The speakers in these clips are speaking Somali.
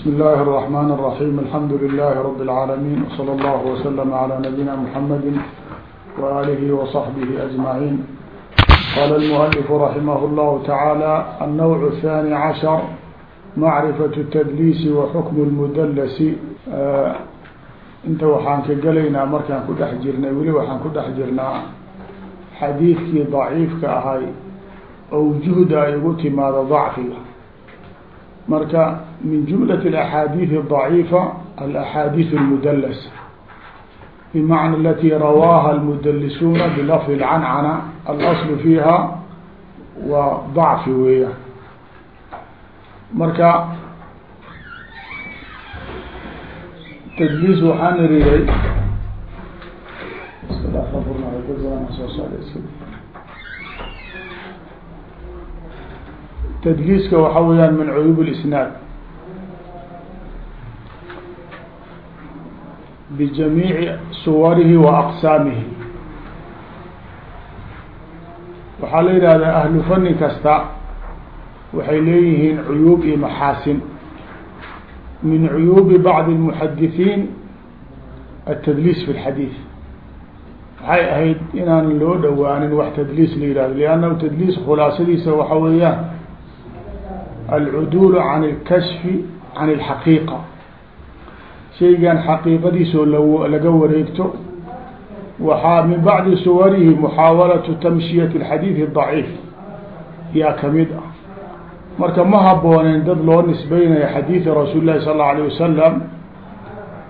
بسم الله الرحمن الرحيم الحمد لله رب العالمين وصلى الله وسلم على نبينا محمد وآله وصحبه أجمعين قال المؤلف رحمه الله تعالى النوع الثاني عشر معرفة التدليس وحكم المدلس inta waxaan ka gelaynaa markaan ku dhex jirnay weli waxaan ku dhex jirnaa xadiidkii daciifka ahay awjuhda ay ugu timaado dacfiga marka min jumlaة اأxaadiiث الضaciifa alaxaadiiث اlmudls bmacna alati rawaaha اlmudlisuuna bilafظ اcancana alasl fiiha waa ضacfi weeyaan marka tdliis waxaan iriray tdliiska waxa weyaan min cuyub اlisnaad bijamiici suwarihi wa aqsaamihi waxaa la yidhahdaa ahlu fani kasta waxay leeyihiin cuyuub iyo maxaasin min cuyuubi bacdi اlmuxadithiin atadliis fi اlxadiid waxay ahayd inaan loo dhowaanin wax tadliis la yihahdo liannahu tadliis khulaasadiisa waxa weeyaan alcuduulu can ilkashfi can ilxaqiiqa shaygan xaqiiqadiisoo laga wareegto waxaa min bacdi suwarihi muxaawalatu tamshiyati alxadiidi daciif yaa ka mid ah marka ma habooneen dad loo nisbeynayo xadiida rasuuli lahi sal allau alay wasalam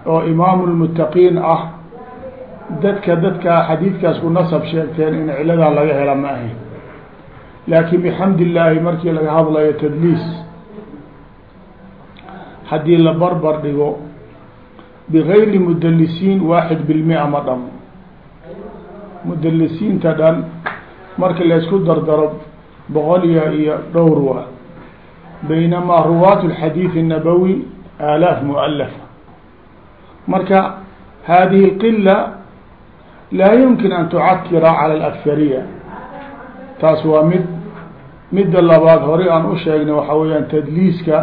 oo imaamu lmuttaqiin ah dadka dadka xadiidkaas ku nasab sheegteen in ciladaa laga hela ma ahayn laakiin bixamdi illaahi markii laga hadlayo tadliis haddii la barbar dhigo bigayri mudalisiin waaxid bilmia ma dhamo mudalisiinta dhan marka laysku dardaro boqol iyo iyo dhowr waa baynamaa ruwaat اlxadiid الnabawi aalaaf mualafa marka hadihi اlqila laa yumkin an tucakira calى اlakariya taas waa mid midda labaad hore aan u sheegnay waxaa weyaan tadliiska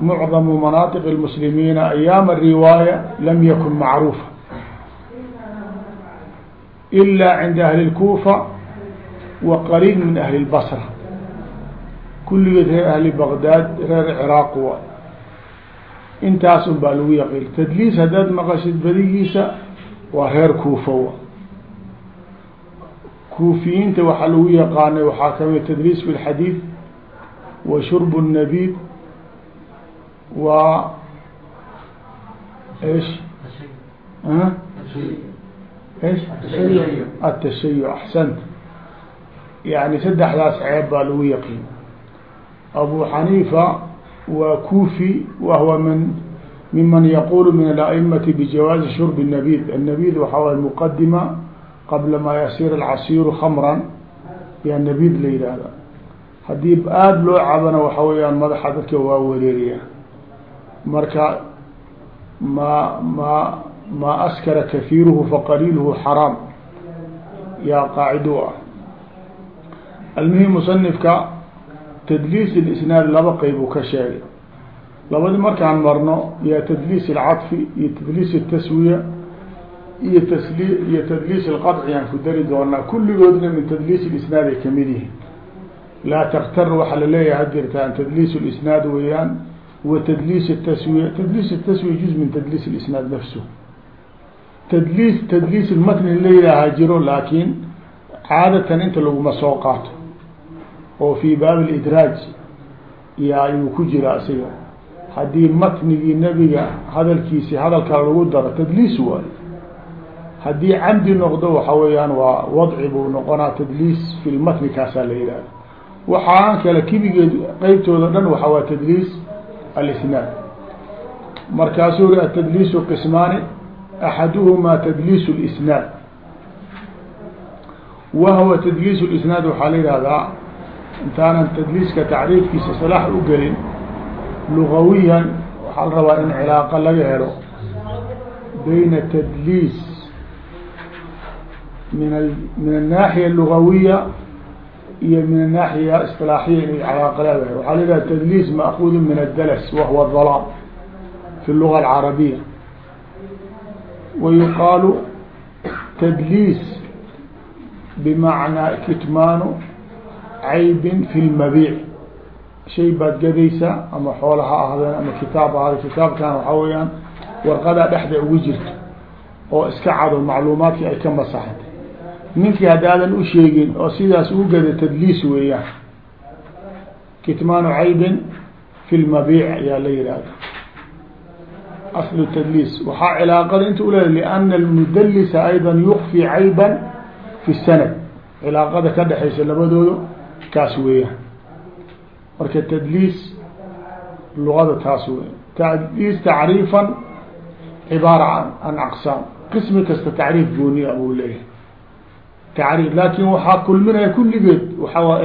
mucdamu manaaطiq اlmuslimiina ayaama riwaaya lam yakun macruufa ila cinda ahli اlkufa wa qaliil min ahli اlbasra kulligeed reer ahli baqdaad reer ciraaq wa intaas un baa lagu yaqiin tadliis haddaad maqashid badigiisa waa reer kuufa wa kuufiyiinta waxaa lagu yaqaanay waxaa kamid tadliis fi lxadiid wa shurb الnabid wa ايش ايش التشayع axsant yani saddexdaas ceeb baa lagu yaqiin abu xaniifa waa kufi wahwa min miman yaqulu min ala'imati bijawaazi shurb الnabid الnabid waxaa waay muqadima qabla maa yasiir alcasiiru khamran yaa nabiid la yidhaahda haddii aada loo cabana waxa weeyaan madaxa dadka waa wareeriyaa marka ma ma maa askara kahiiruhu faqaliilhu xaraam yaa qaacido u ah. Almuhim musanifka tadliis lisnaad laba qeybu ka sheegay. Labadi markaan marno yaa tadliis alcaطfi iyo tadliis اtaswiya iyo tasli iyo tadliis اlqaطci aan ku dari doonaa kulligoodna min tadliis اlisnaad ay kamid yihiin laa taktar waxaa laleeyahay had jirtaan tadliis اlisnaad weeyaan wa tadliis الtaswiya tadliis الtaswiya juz min tadliis اlisnaad nafsu tadliis tadliis اlmatni la yihaaha jiro laakiin caadatan inta laguma soo qaato oo fii baab اlidraaj ya ayuu ku jira asiga haddii matnigii nebiga hadalkiisi hadal kale lagu daro tadliis waayo haddii camdi noqdo waxa weeyaan waa wadci buu noqonaa tadliis fi lmatni kaasaa la yihahda waxaan kale kibigeed qeybtooda dhan waxa waa tadliis alisnaad. Markaasuu ri atadliisu qismaani axaduhumaa tadliis اlisnaad wahwa tadliis اlisnaad waxaa la yihahdaa intaanan tadliiska tacriifkiisa salaax u gelin lugawiyan waxaa la rabaa in cilaaqa laga helo bayna tadliis min min الnaaxiya الlugawiya iyo min الnaaxiya اصطilaaxiya inay calaaqa leedahay waxaa la yidhaha tadliis maakudu min الdalas wahuwa dalaam fi luga alcarabiya wa yuqaalu tadliis bimacnaa kitmaanu caybin fi lmabiic shay baad gadaysaa ama xoola ha ahdeen ama kitaab ahade kitaabkan waxaa weeyaan warqadaa dhexda ugu jirto oo iska cado macluumaadkii ay ka masaxatay ninkii haddaadan u sheegin oo sidaas ugu gada tadliis weeyaan kitmaanu caybin fi lmabiic ayaa la yihahda aslu tadliis. Waxaa cilaaqada inta uleeday liana almudalisa ayda yukfi cayban fi sanad. Cilaaqada ka dhexaysa labadooda kaas weeyaan. Marka tdliis lugada taas wey tdliis tacriifan cibaara an aqsaam qismi kasta tacriif gooniya buu leeyahay tacriif laakin waxaa kulminaya kulligeed waxaa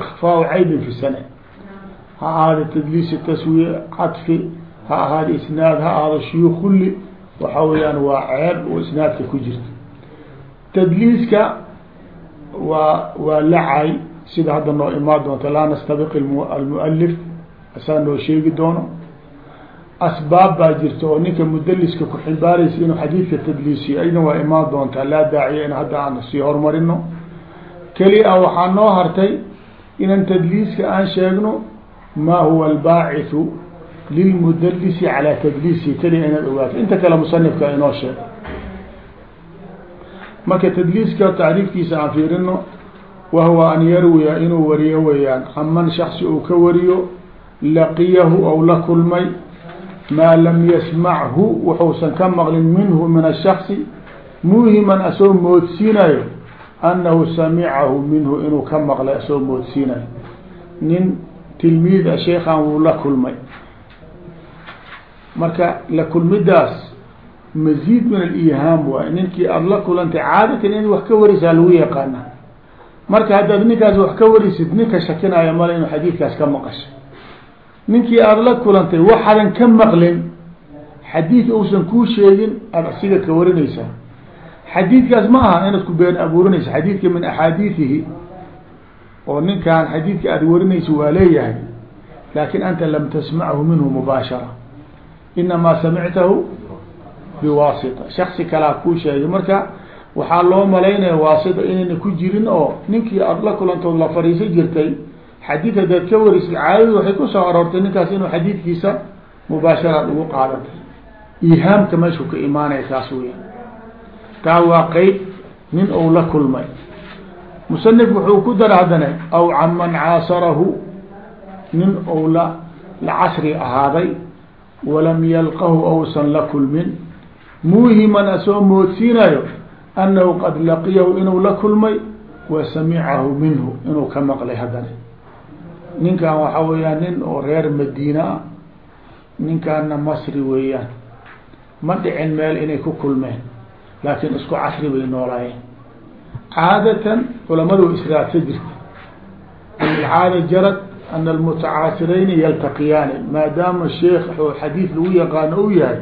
ikfaau caybin fi sana ha ahaada tdliis taswiye cadfi ha ahaada isnaad ha ahaada shuyuuk kulli waxa weeyaan waa ceeb oo isnaadka ku jirta tdliiska waa waa lacay sida hadda noo imaan doonta laa nastabiq almualif asaa noo sheegi doono asbaab baa jirta oo ninka mudaliska ku ximbaaraysa inuu xadiidka tadliisiyo aydan waa imaan doontaa laa daaciya in hadda aan sii horumarino keli a waxaa noo hartay inan tadliiska aan sheegno ma huwa albaaciثu lilmudalisi calaa tadliisi keliya inaad ogaato inta kale musanifka inoo sheeg marka tadliiska tacriifkiisa aan fiirino wahuwa an yarwiya inuu wariyo weeyaan caman shaksi uu ka wariyo laqiyahu ou la kulmay maa lam yasmachu wuxuusan ka maqlin minhu min ashaksi muuhiman asoo moodsiinayo annahu samicahu minhu inuu ka maqlay asoo moodsiinayo. Nin tilmiid a sheekan wuu la kulmay. Marka la kulmidaas maziid min alihaam waay ninkii aada la kulantay caadatan in wax ka warisaa lagu yaqaana marka haddaad ninkaas wax ka warisid ninka shakinaya male inuu xadiidkaas ka maqasho ninkii aada la kulantay waxaadan ka maqlin xadiid uusan kuu sheegin aada asiga ka warinaysaa. Xadiidkaas ma aha inaad ku been abuurinaysa xadiidka min axaadiidihi oo ninkaan xadiidka aada warinaysa waa leeyahay laakin anta lam tasmachu minhu mubaashara. Inamaa samictahu biwaasita. Shaksi kalaa kuu sheegay. Marka waxaa loo malaynaya waasita inayna ku jirin oo ninkii aada la kulantood la fariiso jirtay xadiid haddaad ka warisid caadadu waxay ku soo aroortay ninkaas inuu xadiidkiisa mubaasharaad ugu qaadatay ihaamka meeshuu ka imaanaya taas weya taa waa qeyb nin ou la kulmay. Musanif wuxuu ku dara haddana aw can man caasarahu. Nin ou la la casri ahaaday walam yalqahu ousan la kulmin. Muuhiman asoo moodsiinayo annahu qad laqiyahu inuu la kulmay wa samicahu minhu. Inuu ka maqlay haddana ninkan waxaa weeyaan nin oo reer madiina ah ninkaana masri weeyaan. Ma dhicin meel inay ku kulmeen laakiin isku casri bay noolaayeen. Caadatan culamadu israadsa jirta. Alcaada jarad ana almutacaasirayni yaltaqiyaani maadaama sheekh oo xadiid lagu yaqaano u yahay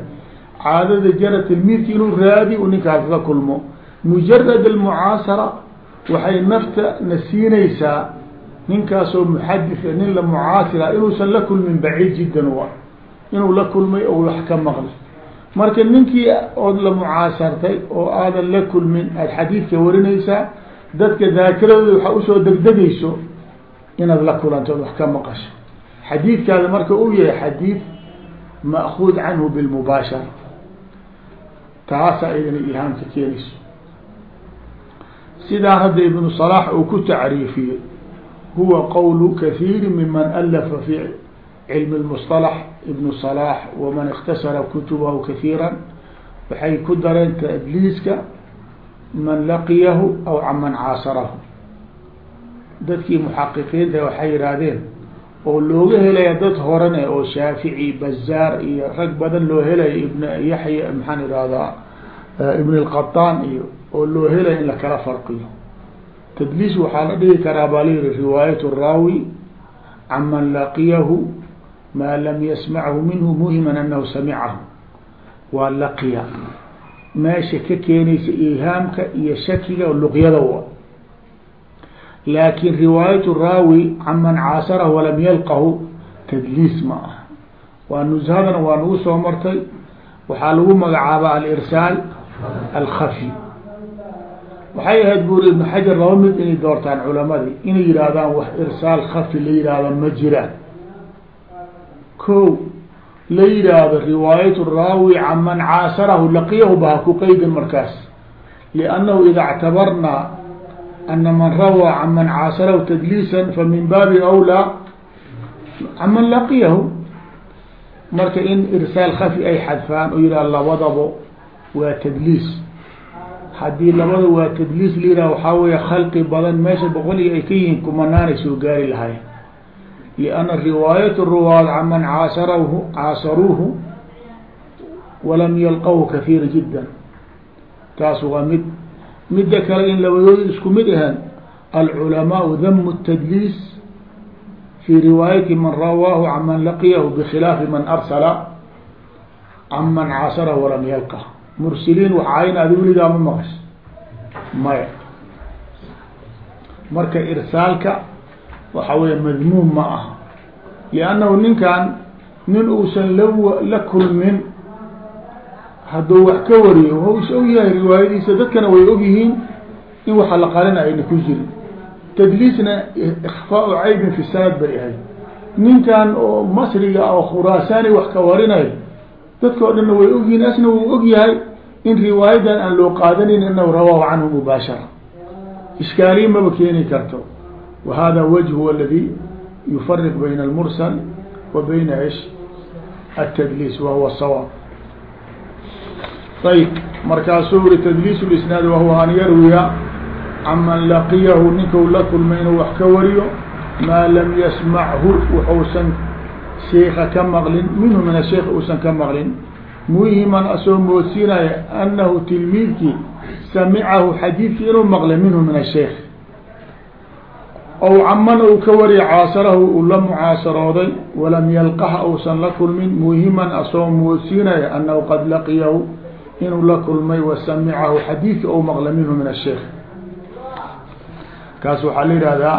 caadada jara tilmiidki inuu raadi u ninkaas la kulmo. Mujarad almucaasara waxay nafta na ninkaasoo muxadika ah, nin la mucaasira ah, inuusan la kulmin baciid jiddan u ah. Inuu la kulmay oo wax ka maqlay. Marka ninkii ood la mucaasartay oo aadan la kulmin aada xadiidka warinaysaa dadka daakiradood waxaa u soo degdegayso inaad la kulanto ood wax ka maqasho. Xadiidkaada marka uu yahay xadiid ma'kuud canhu bilmubaashara taasaa idina ilhaamka keenayso. Sidaa hadda ibnu salaax uu ku tacriifiyey huwa qwl kaثيir miman ألfa في cilm المصطلح ibn صلاح وman اktasara kutubah kaثيirا waxay ku dareen tadliiska man laqiyahu aw caman caasarahu dadkii muxaqiqiinta waxay yihaahdeen oo looga helaya dad horane oo shaafiعي bazaar iyo rag badan loo helaya ibn yaxya maxaan ihahdaa ibn الqaطaan iyo oo loo helaya in lakala farqiyo tadliis waxaa la dhigi karaa baa layihi riwaayat الraawi can man laqiyahu maa lam yasmachu minhu muhiman anahu samicahu waa laqiya meesha ka keenaysa ihaamka iyo shakiga luqyada wa laakin riwaayat الraawi can man caasarahu walam yalqahu tadliis ma ah waa nushadana waa nagu soo martay waxaa lagu magacaaba alirsaal alkhafi waxay ahayd buuri ibnu xajar laba mid inay doortaan culamadii inay yihaahdaan wax irsaal khafi la yihahdo ma jiraan ko la yihaahdo riwaayat raawi can man caasarahu laqiyahu ba ha ku qeydin markaas. Liannahu ida اctabarnaa ana man rawaa can man caasarahu tadliisan famin baabi awlaa can man laqiyahu. Marka in irsaal khafi ay xadfaan oo yihah labadabo waa tadliis haddii labada waa tadliis yihah waxaa weeye khalqi badan meesha boqoliga ay ka yihiin kumanaanay soo gaari lahayen lianna riwaayat ruwaad can man caasarahu caasaruuhu walam yalqahu kahiira jiddan. Taas waa mid. Midda kale in labadooda isku mid ahaan alculamaau damu tadliis fi riwaayati man rawaahu can man laqiyahu bkhilaafi man arsala can man caasarahu walam yalqa mursiliin waxayna adi weligaa ma maqas maya. Marka irsaalka waxa weeye madmuum ma aha. Liannahu ninkan nin uusan la la kulmin hadduu wax ka wariyo wau is og yahay riwaayadiisa dadkana way og yihiin in waxa la qarina ayna ku jirin. Tadliisna ikfaau caybin fi sanad bay ahayd. Ninkan oo masriga oo khuraasaani wax ka warinayo dadka o dhanna way ogyihiin asna wuu og yahay in riwaayadan aan loo qaadanin inahu rawaahu canhu mubaashara. Ishkaaliya maba keeni karto. Wa hada wajh huwa aladi yufariq bayna almursal wa bayna ish? Atadliis wa huwa sawaab ayb markaasuu uri tadliis lisnaad wahuwa an yarwiya can man laqiyahu ninkau la kulmay inuu wax ka wariyo maa lam yasmachu wuxuusan sheika ka maqlin minhu min asheikh uusan ka maqlin. Muhiman asoo moodsiinaya anahu tilmiidkii samicahu xadiidkii inuu maqlay minhu min asheikh ow caman uu ka wariya caasarahu uu la mucaasarooday walam yalqaha uusan la kulmin. Muhiman asoo moodsiinaya anahu qad laqiyahu inuu la kulmay wa xadiidkii ou maqlay minhu min asheikh kaas waxaa la yihahdaa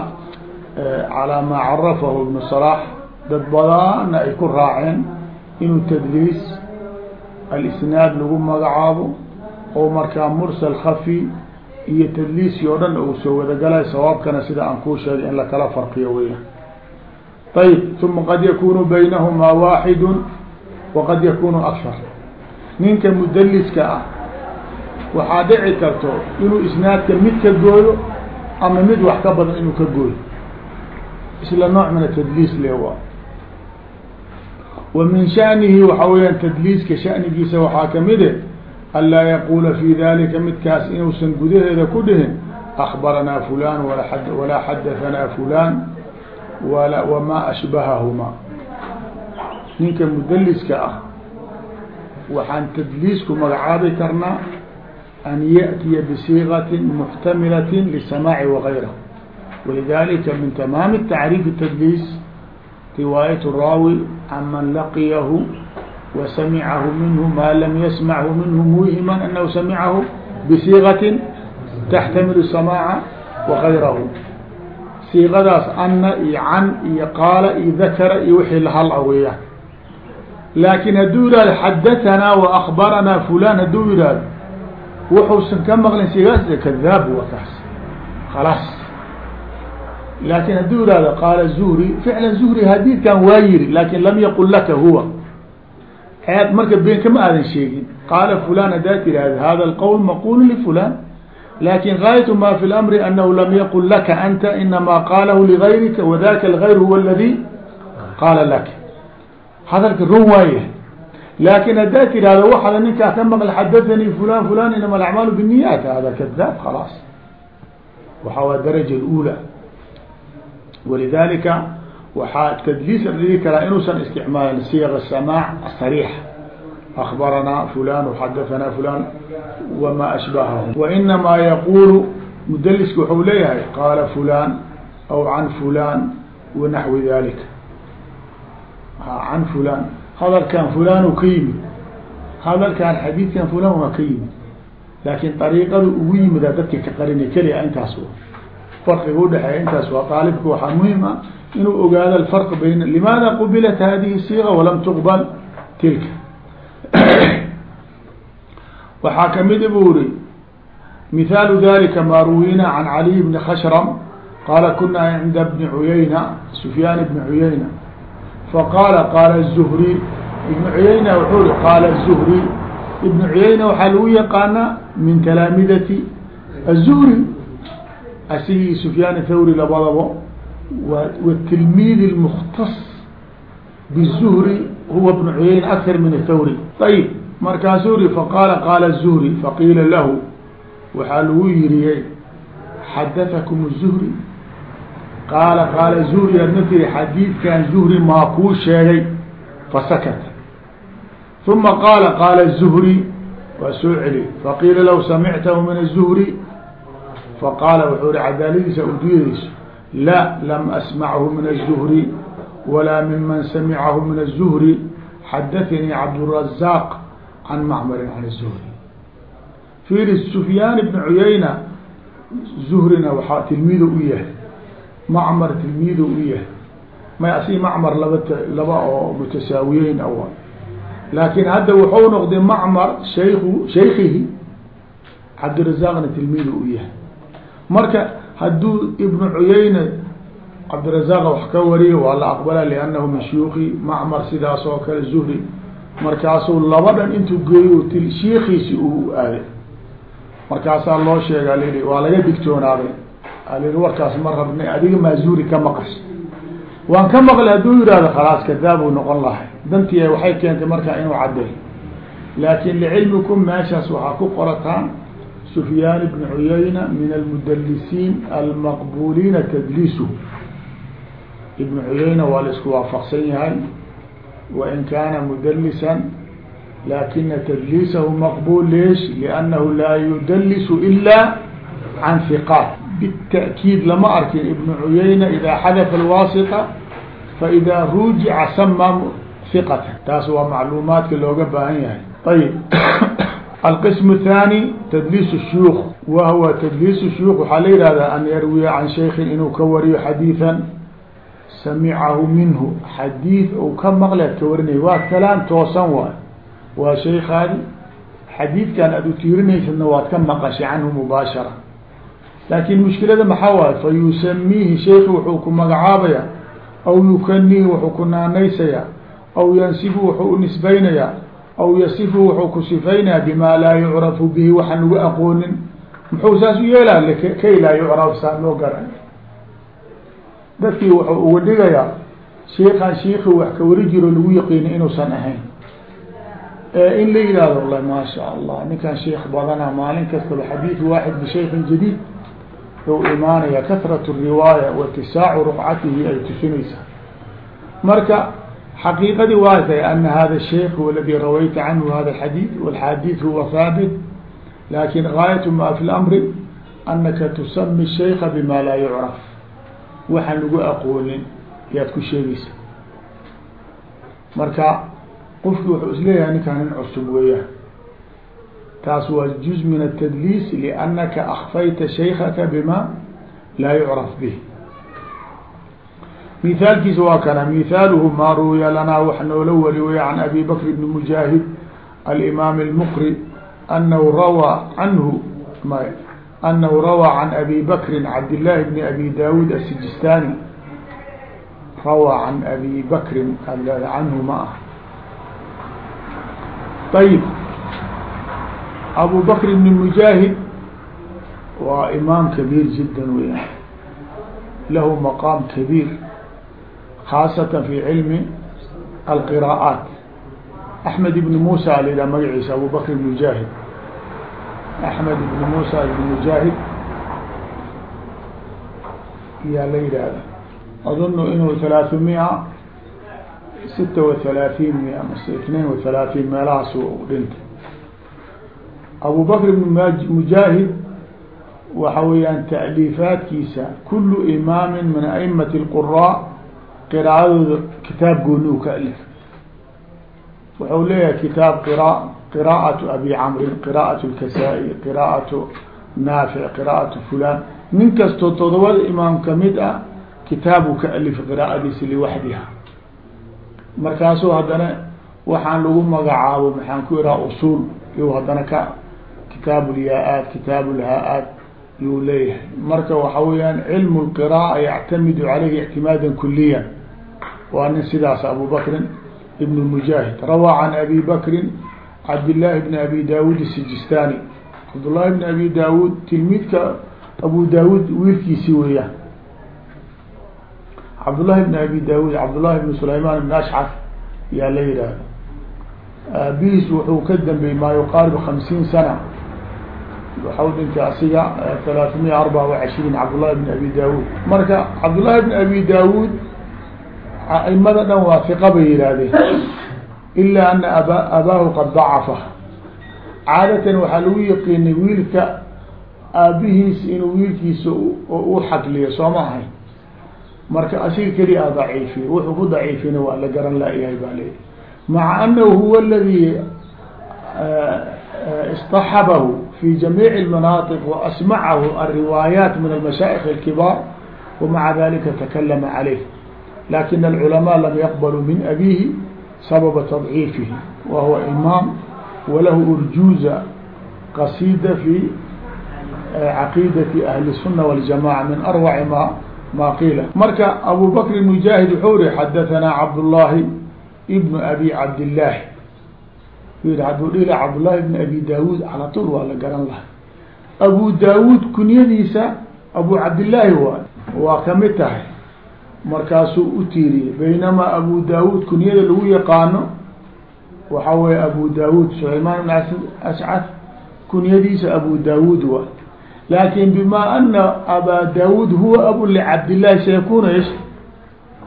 calaa maa carafahu ibnu salaax dad badaana ay ku raaceen inuu tadliis alisnaad lagu magacaabo oo markaa mursal khafi iyo tadliiskii oo dhan uu soo wadagalay sawaabkana sida aan kuu sheegay in lakala farqiyo weya ayb uma qad yakunu baynahumaa waaxidu waqad yakunu akar ninka mudaliska ah waxaa dhici karto inuu isnaadka mid ka gooyo ama mid wax ka badan inuu ka gooyo. Isla nooc min atadliis le wa min shanihi waxaa weyaan tadliiska shanigiisa waxaa kamide anlaa yaquula fi dalika midkaas inuusan gudaheeda ku dhihin akbaranaa fulan walaa xadahanaa fulan wala wamaa ashbahahuma ninka mudaliska ah waxaan tadliisku magacaabi karnaa an yأtiya bsiigaة muxtamilaة lisamaaci wغayrah walidalika min tamaam tacriif tadliis riwaayat raawi can man laqiyahu wa samicahu minhu ma lam yasmachu minhu muhima anahu samicahu bsiigaةi taxtamilu samaaca wغayrahu siiqadaas ana iyo can iyo qaala iyo dakara iyo wixii lahal a weeyaan laakin hadduu yihahdo xadatanaa waakbaranaa fulan hadduu yihahdo wuxuusan ka maqlin sigaas kadaab wa kaas khalaas laakin hadduu ihahdo qaala zuhri ficlan zuhri hadiidkan waa yiri laakin lam yaqul laka huwa. Eed marka been kama aadan sheegin. Qaala fulan haddaad tidhaahda hada alqowl maqulu lifulan laakiin gaayatu ma fi lamri anahu lam yaqul laka anta inama qaalahu ligayrika wadaka algayr huwa aladi qaala laka hadalka run waaye laakin haddaad tidhaahdo waxaada ninkaa ka maql xadathanii fulan fulan inama alacmaalu biniyaat hada kadaab khalaas. Waxa waa daraja ula walidalika waxaa tadliis dhigi karaa inuusan isticmaalin siyaq الsamaac asariix akbaranaa fulan xadahanaa fulan wama ashbahahu wainamaa yaqulu mudliska waxau leeyahay qaala fulan aw can fulan wanaxwi dalika can fulan hadalkan fulan ka yimid. Hadalkan xadiidkan fulan waa ka yimid. Laakin ariiqada ugu yimidaa dadka ka qarinay keliya intaas farqiga udhexeeya intaas waa aalibka waxaa muhiim ah inuu ogaado alfarq bayn limaada qubilat hadihi siiqa walam tuqbal tilka. Waxaa ka mid buu ri mihaalu dalika ma ruwina can caliy bni khashram qaala kunaa cinda bni cuyayna sufyaan bni cuyayna faqaala qaala zuhri ibnu cuyayna wuxuu ri qaala zuhri ibnu cuyayna waxaa lagu yaqaanaa min talaamidati azuhri asigii sufyaan thawri labadabo wtilmid اmktas bالzuhri huwa bnu cuyayna akar min athawri ayb markaasuu ri faqaala qaala الzuhri faqiila lahu waxaa lagu yiriyey xadaثakum الzuhri qaala qaala zuhri adma tiri xadiidkan zuhri maa kuu sheegay fasakata uma qaala qaala الzuhri waa soo celi faqiila lahu samictahu min الzuhri faqaala wuxuu ri cadaaladiisa uduyadiisu la lam asmachu min الzuhri walaa miman samicahu min الzuhri xadaثanii cabdالrazaq can macmarin can الzuhri fiiri sufyaan ibn cuyayna zuhrina waxaa tilmiido u yahay macmar tilmiido u yahay may asi macmar laba laba oo mutasaawiyeyn awa laakin hadda wuxuu noqday macmar shayku shaykihi cabdirazaqna tilmiido u yahay marka hadduu ibnu cuyayna cabdirazaq wax ka wariyo waa la aqbala liannahu min shuyuuki macmar sidaas oo kale zuhri. Markaasuu laba dhan intuu geeyo shiikiisi uu aaday. Markaasaa loo sheega lihi waa laga digtoonaaday. Alihi warkaas ma rabnay adiga maa zuhri ka maqas waan ka maqlay hadduu yihahdo khalaas kadaabuu noqon lahay. Dantii waxay keentay markaa inuu caddeey laakin licilmikum meeshaas waxaa ku qorataan sufyaan ibn cuyayna min almudalisiin almaqbuliina tadliisu. Ibn cuyayna waa la isku waafaqsan yahay wain kaana mudalisan lakina tadliisahu maqbul leesh liannahu laa yudalisu ila can hiqaat bitaأkiid lama arkin. Ibn cuyayna idaa xadafa alwaasita faida rujica sama hiqata taas waa macluumaadka looga baahan yahay. Ayib alqism الثاني tdliis الshuyuuk wa huwa tdliis الshuyuuk waxaa la yihahdaa an yarwiya can shaykin inuu ka wariyo xadiiثa samicahu minhu xadiid ou ka maqleed ka warinay waa kalaam toosan waay waa shaykaadi xadiidkan aad utiirinaysadna waad ka maqashay canhu mubaashara laakin mushkilada maxaa waaye fa yusamiihi shayki wuxuu ku magacaabaya aw yukanihi wuxuu ku naanaysaya aw yansibu wuxuu u nisbaynayaa aw yasifu wuxuu ku sifaynaya bima laa yucrafu bihi waxaan lagu aqoonin muxuu saas u yeelaa kay laa yucraf saa loo garan dadkii wuxuu uga dhigayaa shiikan shiikii wax ka wari jiro lagu yaqiini inuusan ahayn in la yihahdo wallahi maa sha allah ninkan sheikh badana maalin kastaba xadiid waaxid bishaykin jadiid ou imaanaya kahrat riwaaya watisaacu ruqcatihi ay tusinaysaa marka xaqiiqadii waa tahay ana hada huwa aladi rawayta canhu hada xadiid walxadiid huwa haabit laakiin gaayatu ma fi lamri anaka tusami shaykha bima laa yucraf waxaan lagu aqoonin yaad ku sheegaysa marka qofki wuxuu is leeyahay ninkaan nin cusub weeyaan taas waa juz min atadliis liannaka akfayta shaykaka bima laa yucraf bih mithaalkiisa waa kana mithaaluhu maa ruwiya lanaa wax noola wari wey can abi bakr bni mujaahid alimaam اlmqri anahu rawaa canhu anahu rawaa can abi bakrin cabdillaahi bni abi daawuud asijistani rawaa can abi bakrin canhu ma ah ayib abu bakr bni mujaahid waa imaam kabiir jiddan weya lahu maqaam kabiir khaasatan fi cilmi alqira'aat axmed ibni muusa la yidhaha magaciisa abu bakr ibn mujaahid axmed ibni muusa ibni mujaahid yaa la yidhaahda adunu inuu halaaثumia sita wa halaaثiin mia mase itnain wa halaaثiin meelahaas dhintay abu bakr ibn mujaahid waxa weeyaan taaliifaadkiisa kulu imaamin min aimati اlqura qiraa'adooda kitaab gooni u ka alif. Wuxuu leeyahay kitaab qira qira'atu abi camrin qira'atu lkasaa-i qira'atu naafic qira'atu fulan nin kastoo todobada imaam ka mid ah kitaabu ka alif qiraa'adiisi liwaxdiha markaasuu haddana waxaan lagu magacaabo maxaan ku ihaha usuul iyu haddana ka kitaabu lyaa-aat kitaabu lhaa-aat yuu leeyahay. Marka waxa weeyaan cilmu lqira'a yactamidu caleyhi ictimaadan kuliya waa nin sidaas abu bakrin ibn mujaahid rawaa can abi bakrin cabdillaahi bni abi daawuud isijistani cabdullahi bni abi daawuud tilmiidka abu daawuud wiilkiisii weeyaan cabdullahi bni abi daawuud cabdullahi bni sulaymaan bn ashcaf yaa la yidhaahda aabihiis wuxuu ka dambeeyey maa yuqaarib hamsiin sana. Waxau dhintay asiga talaatamiya arbaca wa cishriin cabdullahi bni abi daawuud marka cabdullahi bni abi daawuud aimada dhan waa hiqa bay yihaahdeen ilaa ana ab abaahu qad dacafa caadatan waxaa lagu yaqiinay wiilka aabihiis inuu wiilkiisa oo u xadliyo soo ma ahay. Marka asiga keli a daciifiye wuxuu ku daciifina waa la garan laayahay baa leey maca anahu huwa aladi eh, eh, istaxabahu fi jamiic almanaatiq waasmacahu alriwaayaat min almashaayikh alkibaar wamaca dalika takalama caleyh تكلم عليه لكن العلماء لم يقبلوا من أبيه سبب تضعيفه وهو إمام وله أرجوزة قصيدة في عقيدة أهل السنة والجماعة من أروع ما ما قيل مركا أبو بكر المجاهد حوري حدثنا عبد الله ابن أبي عبد الله عبد الله بن أبي داود على طول waa la garan laha أبو داود kunyadiisa أبو عبد اللahi waay waa kamid tahay markaasuu u tiiriyey. Baynamaa abu daawuud kunyada lagu yaqaano waxa weeye abu daawuud sulaymaan ibn ascad kunyadiisa abu daawuud wa laakin bima ana abaa daawuud huwa abu licabdillahi sayakuuna ish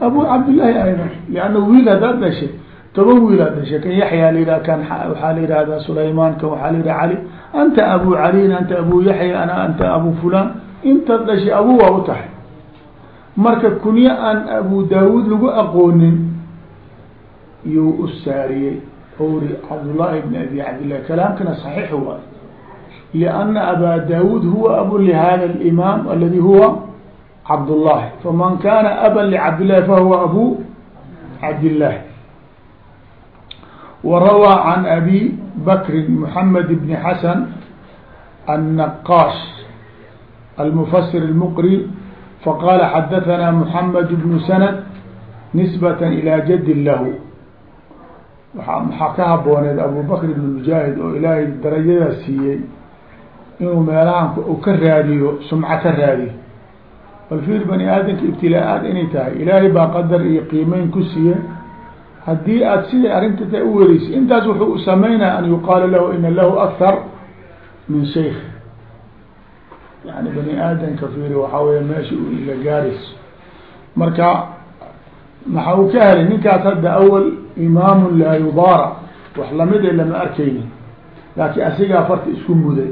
abu cabdillahi aydan lianna wiil haddaad dhashay toban wiil aad dhashay kan yaxyaa la yidhah kan waxaa la yidhahdaa sulaymaan kan waxaa la yidhah cali. Anta abu caliin anta abu yaxya ana anta abu fulaan intaad dhashay abu waa u tahay marka kunyo aan abu daawuud lagu aqoonin yuu u saariyey ori cabdullahi bn abi cabdillah kalaamkana صaxiix waay lianna abaa daawuud huwa abu lihada اlimaam aladi huwa cabdullahi faman kana aban licabdillahi fahuwa abu cabdillahi وروى عن أبي بكر محمد بن حسن النقاش المفسر المقري فقال حدثنا محمد بن سند نسبة إلى جد له maxaa ka habooneed abu bakr ibn mujaahid oo ilaahay darajadaas siiyey inuu meelahan u ka raadiyo sumco ka raadiyo bal fiir bani aadamka ibtilaa-aad inay tahay ilaahay baa qadar iyo qiimeyn ku siiye haddii aad siday arrinta ta u wareysay intaas wuxuu sameynaya an yuqaala lahu ina lahu akthar min shaykh yani bani aadamka fiiri waxaa weya meesha la gaarayso marka maxa uu ka helay ninkaas hadda awal imaamu laa yudaara. Wax la mid a lama arkaynin. Laakiin asigaa farta isku muday.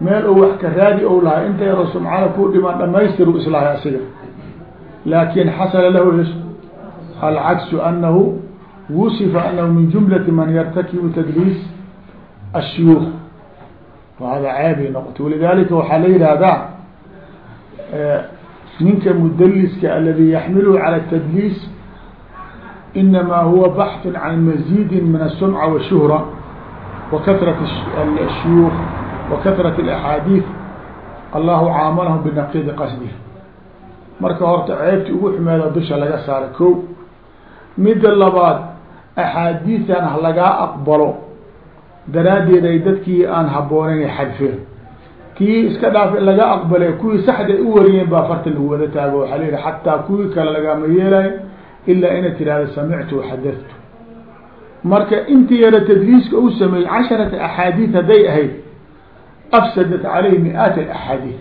Meel ou wax ka raadi ou lahay inta yaro sumcada ku dhiman dhamaystiru islahay asiga. Laakin xasala lahu is alcagsu anahu wusifa anahu min jumlati man yartakibu tadliis ashuyuuk hada ceebay noqotay walidalika waxaa la yihahdaa ninka mudliska aladi yaxmiluhu calى tadliis inama huwa baxث can mazidi min الsumca wالshuhra wakatrat الshuyuuk wakatrat اlaxaadiid allahu caamalahum binaqidi qasdih marka horta ceebti ugu xumeeda dusha laga saara ko midda labaad axaadiidan ha lagaa aqbalo daraaddeed ay dadkii aan habooneyn ay xadfeen kii iska dhaaf laga aqbale kuwii saxda u wariyeen baa farta lagu wada taago. Waxaa la yihi xataa kuwii kale lagama yeelayo ilaa inaad tirahdo samictu waxadadtu marka intii yara tadliiska u sameeyey casharata axaadiid hadday ahayd afsadat caleyhi mi-aat alaxaadiid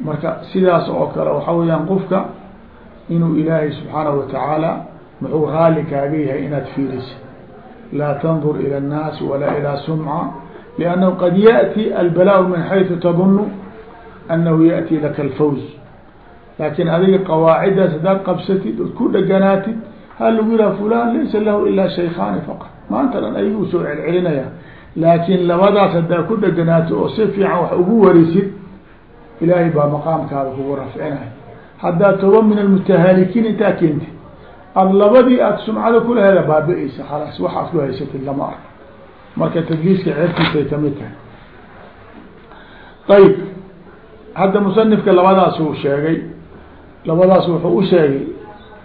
marka sidaas oo kale waxa weeyaan qofka inuu ilaahay subxaanahu watacaala muxuu raali kaaga yahay inaad fiiriso laa tandur ilى الnaas walaa ilى sumca لأnnahu qad yaأti albalaء min xayثu tadunu anahu yaأti laka اlfawz laakin adiga qawaaciddaas hadaad qabsatid ood ku dheganaatid ha lagu yihah fulan laysa lahu ilaa shaykaani faqط maanta dhan ayagu soo celcelinaya laakiin labadaas haddaad ku dheganaatid oo si fiican wax ugu warisid ilaahay baa maqaamkaada kugu rafcinaya haddaad toba min almutahaalikiin intaa keentid ad labadii aada sumcada kulaheeda baabi'eysa khalaas waxaad ku haysatid lama arko. Marka tadliiska ceebtiisay ka mid tahay. Ayb hadda musanifka labadaas uu sheegay labadaas wuxuu u sheegay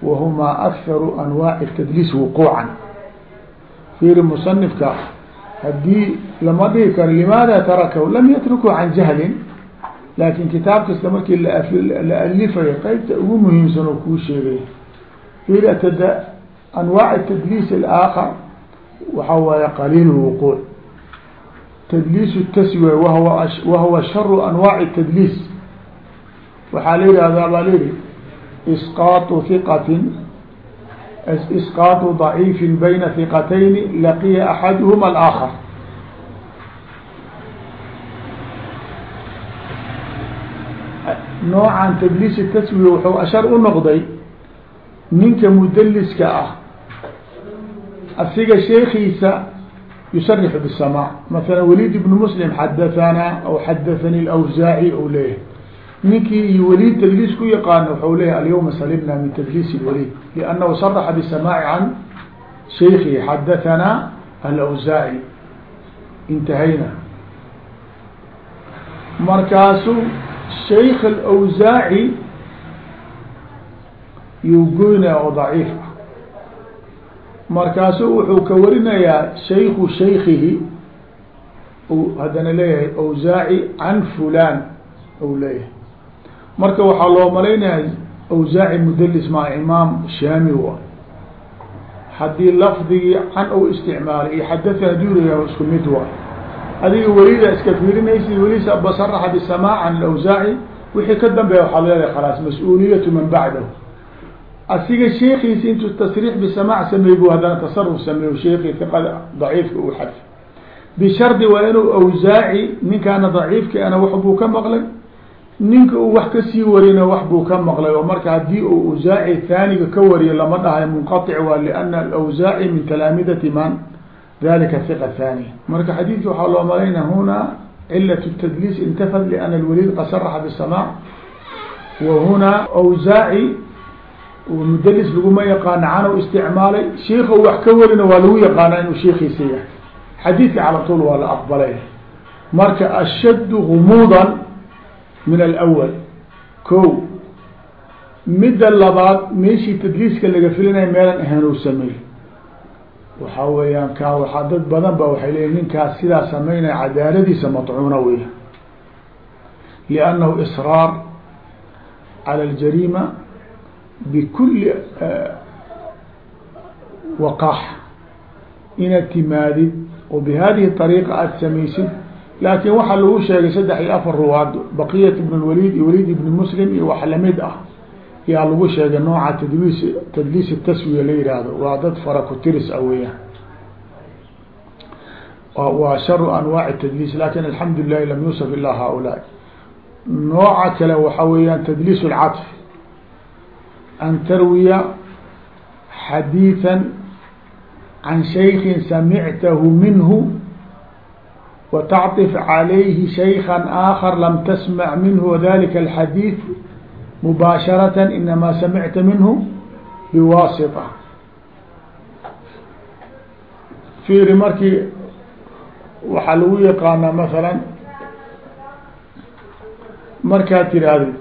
wahumaa akharu anwaaci tadliis wuquucan. Fiiri musanifka haddii lama dhihi karo limaada tarakahu lam yatruku can jahlin? Laakin kitaab kasta markii la alifayo qeybta ugu muhiimsan oo kuu sheegay fiiri anwaac tadliis alaakar waxa waaye qaliil lwuquuc tdliis الtaswiya wahwa wahuwa sharu anwaaci tadliis waxaa la yihahdaa baa layihi isqaaطu hiqatin isqaaطu ضaciifi bayna hiqatayni laqiya axaduhma alآakar noocan tadliis taswiya wuxuu ashar u noqday ninka mudliska ah asiga sheekiisa yusarixu bالsamاع maثala wlid بn mslim xadaثanaa aw xadaثani اawزaaعي ou leeyahay ninkii iyo wlid tdliis ku yaqaano waxau leeyahy alyوma salimna min tdliis اwlid لأnnahu صرxa bالsamاع can shaykihi xadaثanaa alawزaaعي intahayna markaasu shayk اlawزaaعي yuu goynaya oo ضaciif ah. Markaasu wuxuu ka warinayaa shayku shaykihi haddana leeyahay awsaaci can fulan ou leeyahay. Marka waxaa loo malaynaya awsaaci mudlis maa imaam shaami ah haddii lafdigii can ou isticmaalay iyo xadathana duuraya isku mid waa. Adiga welida iska fiirinaysi welisa basaraxa bisamaac can alawsaaci wixii ka dambeeya waxaad leedahay khalaas mas'uuliyatu man bacdahu asiga sheekiisi intuu tasriix bisamac sameey bu haddana tasaruf sameeyo sheeki iqada daciifka uu xadfi bishardi waa inuu awsaaci ninkaana daciifka ana wax buu ka maqlay. Ninka uu wax ka sii warina wax buu ka maqlay. Oo marka haddii uu awsaaci haaniga ka wariyo lama dhahay munqaطic waa liana alawsaaci min talaamidati man? Dalika hiqa thani marka xadiidka waxaa loo malayna huna cilat tadliis intafad liana alwalid qad bisamac. Wa huna awsaaci mudlis laguma yaqaana canow isticmaalay shiika wax ka warina waa lagu yaqaana inuu shiikiisa yahay. Xadiidka cala tuul waa la aqbalay. Marka ashaddu gumuudan min alawal ko midda labaad meeshii tadliiska laga filinaya meelan ahaan u sameey waxaa weeyaan kaa waaa dad badan ba waxay leeyiin ninkaas sidaa sameynaya cadaaladiisa maطcuuna wey liannahu israar cala aljariima bikuli waqaax inaad timaadid oo bihadihi ariiqa aada samaysid laakiin waxaa lagu sheegay saddex iyo afar ruwaad baqiyat ibn lwalid iyo waliid ibni muslim iyo wax la mid ah yaa lagu sheegay nooca tadliis tadliis taswiya la yihaahdo waa dad fara ku tiris a weyaan waa sharu anwaac tadliis laakiin alxamdu lilahi lam yusaf ila haulaai nooca kale waxaa weeyaan tadliis اlcaطf an tarwiya xadiiثa can shayki samictahu minhu watacطif عalayhi shayka آakar lam tasmع minhu dalika الxadiiث mubaasharata inama samicta minhu biwaasطة fiiri markii waxaa lagu yaqaanaa maala markaad tiraahdo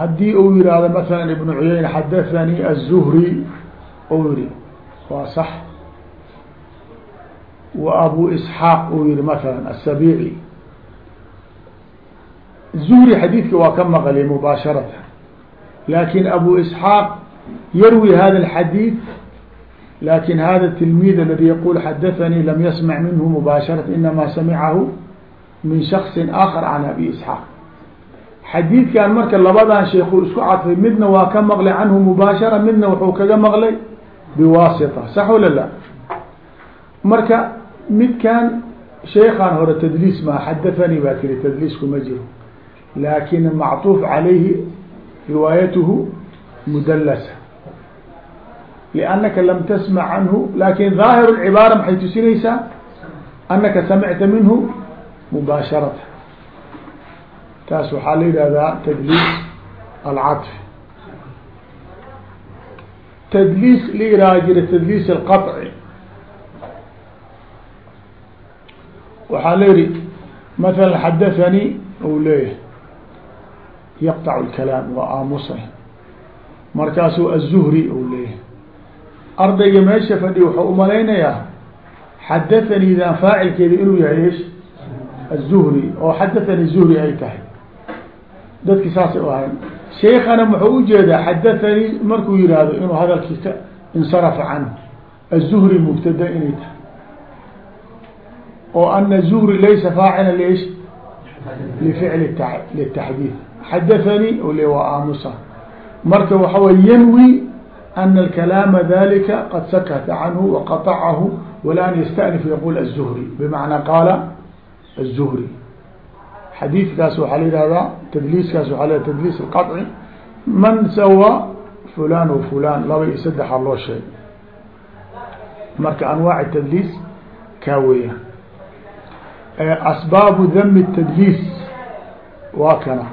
haddii uu yihahdo maala ibn cuyayna xadathanii الzuhri ou yihi waa sax wa abu isxaaq uu yihi maala aلsabici zuhri xadiidka waa ka maqlay mubaasharata lakin abu isxaaq yarwi hada الxadiid lakin hada tilmid aladi yaqul xadathanii lam yasmع minhu mubaasharata inama samicahu min shaksi akar can abi isxaaq xadiidkan marka labadan sheekuu isku cadfay midna waa ka maqlay canhu mubaashara midna wuxuu kaga maqlay biwaasita sax wala la? Marka midkan sheekaan hore tadliis maa xadathanii baa tiri tadliisku ma jiro. Laakin macطuuf calayhi riwaayatuhu mudallasa liannaka lam tasmac canhu laakin daahiru cibaara maxay tusinaysaa? Annaka samicta minhu mubaasharata taas waxaa la yihahdaa tadliis alcaطfi tdliis la yihaaha jira tdliis الqطci waxaa la yihi mثala xadaثanii u leeyahay yaqطc الkalaam waa aamusay markaasuu الzuhri u leeyahay ardayga meesha fadhi wuxuu umalaynayaa xadaثaniidan faacilkeeda inuu yahay ish الzuhri oo xadaثani zuhri ay tahay dadki saasay u ahayn sheekana muxuu ujeedaa xadathanii markuu yihahdo inuu hadalkii ka insarafa canhu aلzuhri mubtada inay tahay oo ana zuhri laysa faacila lish lificli litaxdiid xadathanii o le waa aamusa marka waxa way yanwi ana alkalaama dalika qad sakata canhu waqaطacahu wala an yastanif yaqul aلzuhri bimacnaa qaala aلzuhri xadiidkaas waxaa la yihahdaa tdliiskaas waaa la tdliis اqطci man sawa fulan w fulan laba iyo saddexa loo sheegay marka anwaac tdliis kaa weya asbaabu dam الtdliis waa kana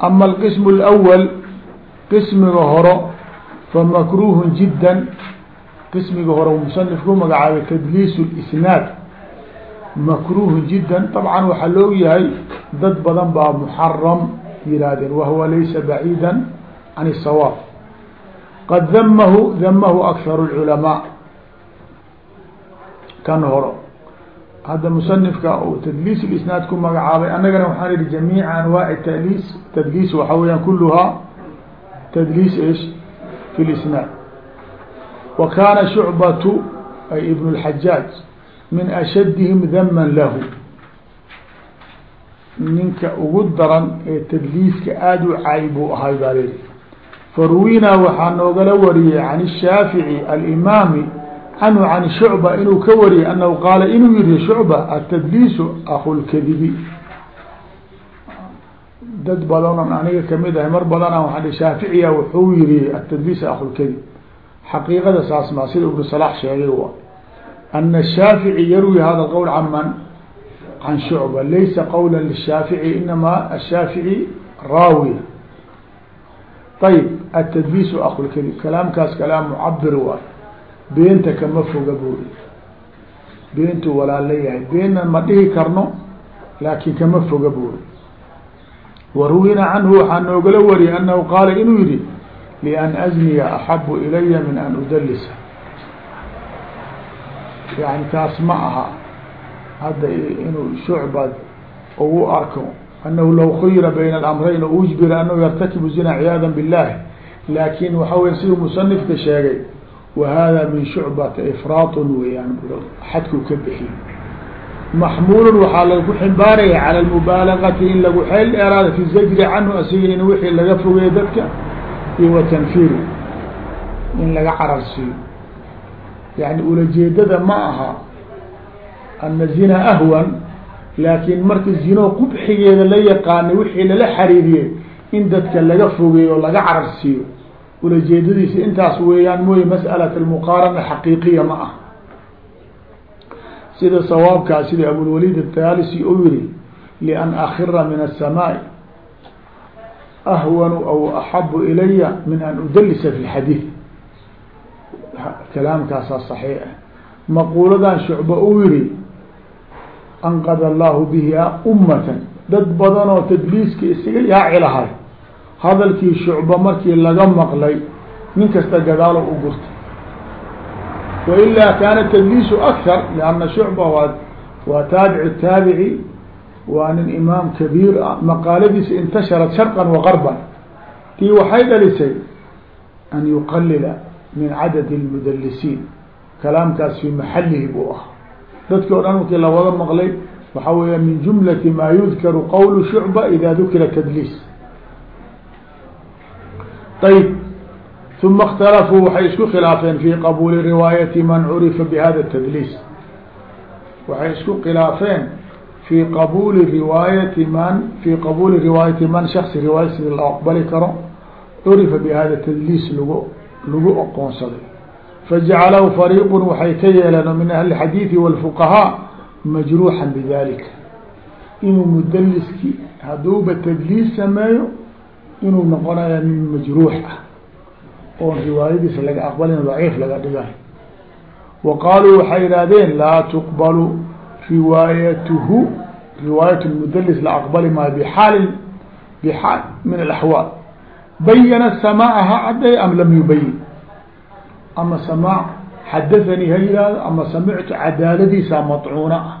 ama alqism اlأwl qismiga horo famakruh jidا qismiga hore musanif ku magacaabay tdliis اsnaad makruh jidا طabعا waxaa loog yahay dad badan baa muxaram yihaahdeen wahuwa laysa baciida can الsawaab qad damahu damahu akharu الculamaa kan horo hadda musanifka uu tadliis isnaad ku magacaabay annagana waxaan ihi jamiica anwaaci tadliis tadliis waxaa weyaan kuluhaa tadliis ish fi lisnaad wa kaana shucbatu ay ibn اlxajaaj min ashaddihim daman lahu. Ninka ugu daran ee tadliiska aada u cay buu ahay baa lii faruwinaa waxaa noogala wariyey can shaafici alimaami canhu can shucba inuu ka wariyey anahu qaala inuu yihi shucba atadliisu akulkadibi dad badanon aniga ka mid ahay mar badana waaa shaaficiya wuxuu yihi atadliis akulkadib xaqiiqada saas maa sida ibnu salaax sheegay ana الshaafiعي yarwi hada qowl can man can shucba laysa qowla lishaafiعي inama ashaafiعي raawiya ayb atadliisu akulkadib kalaamkaas kalaam mucabir waay beenta kama foga buuri beentu walaal leeyahay beenna ma dhihi karno laakin kama foga buuri waruwina canhu waxaa noogala wariyay anahu qaala inuu yihi lian azniya axabu ilaya min an udalisa yani taas ma aha. Hadda inuu shucbad ugu arko anahu law khuyira bayna alamrayn ujbira anahu yartakibu zina ciyaada biاllahi laakin waxa wey siduu musanifka sheegay wahada min shucbata ifraatun weeyaan xadkuu ka bixiy maxmuulun waxaa lagu ximbaaraya cala lmubaalagati in lagu xeel dheeraada fi zajri canhu asiga in wixii laga fogeeyo dadka iyo wa tanfiiri in laga carar siiyo yani ulajeedada ma aha ana zina ahwan laakiin marka zino qubxigeeda la yaqaanay wixii lala xariiriyey in dadka laga fogeeyo o laga carar siiyo ulajeedadiisa intaas weeyaan mooye mas'alat almuqaarana xaqiiqiya ma ah sida sawaabkaa sida abulwalid atayaalisi u yihi lian akhira min aلsamaai ahwanu aw axabu ilaya min an udalisa fi اlxadiid kalaamkaasaa صaxiix maquuladan shucba u yihi anqad allahu biha umata dad badan oo tadliiska isaga yaaci lahay hadalkii shucba markii laga maqlay nin kasta gadaalo u gurtay. Wailaa kaana tadliisu akar lianna shucba waa waa taabic taabici waa nin imaam kabiir ah. Maqaaladiisa intasharat sharqan wa garban tii waxay dhalisay an yuqalila min cadadi lmudalisiin kalaamkaas fii maxalihi buu ah dadki o dhan markii lawada maqlay waxaa weeya min jumlati maa yudkaru qowlu shucba ida dukira tadliis. Ayb uma اkhtalafuu waxay isku khilaafeen fi qabuuli riwaayati man curifa bihada tadliis. Waxay isku khilaafeen fi qabuuli riwaayati man fi qabuuli riwaayati man shaksi riwaaya sida la aqbali karo curifa bihada tadliis lagu lagu oqoonsaday fajacalahu fariiqu waxay ka yeeleen min ahli xadiidi wاlfuqahaa majruuxan bidalika inuu mudaliski hadduuba tadliis sameeyo inuu noqonaya nin majruux ah oon riwaayadiisa laga aqbalin daciif laga dhigay wa qaaluu waxay yidhahdeen laa tuqbalu riwaayatuhu riwaayat lmudalis la aqbali maayo bixaali bxaal min alaxwaal bayana samaaca ha cadday am lam yubayin ama samaac xadathanii ha yihahdo ama samictu cadaaladiisa maطcuuna ah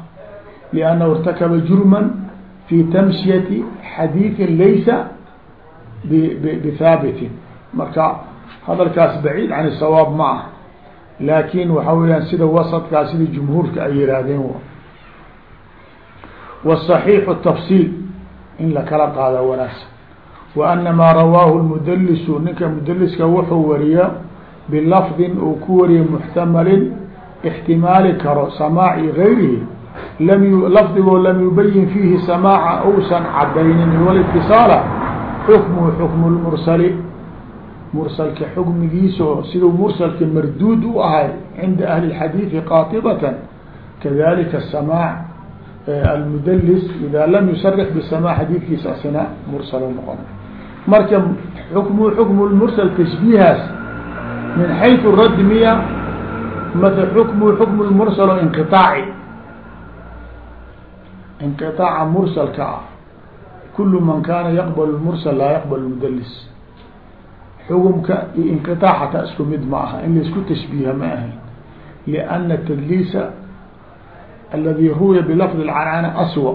liannahu irtakaba jurman fi tamshiyati xadiiثin laysa bihaabitin marka hadalkaas baciid can sawaab ma ah laakin waxa weyaan sida wasadkaa sida jumhuurka ay yihaahdeen wصaxiixu tafsiil in lakala qaada wanaagsan wa ana maa rawaahu lmudalisu ninka mudaliska wuxuu wariya bilafdin uu ku wariya muxtamalin ixtimaali karo samaaci gayrihi lam lafdigoo lam yubayin fiihi samaaca uusan cadaynin walitisaala xukmuhu xukmu lmursali mursalka xukmigiisa oo siduu mursalka marduud u ahay cinda ahli اxadiidi qaatibatan kadalika samaac almudlis ida lam yusarix bisama xadiidkiisa asina mursal noqon marka xukmu xukmu lmursal tashbiihaas min xayثu radd miya mase xukmu xukmu lmursalo inqiaaci inqiaaca mursalka ah. Kulu man kaana yaqbal lmursal laa yaqbal lmudalis xukumka iyo inqiaac hataa isku mid ma aha. In la isku tashbiiha ma ahayn. Lianna tadliisa aladi ruwiya bilafdi اlcanana aswa.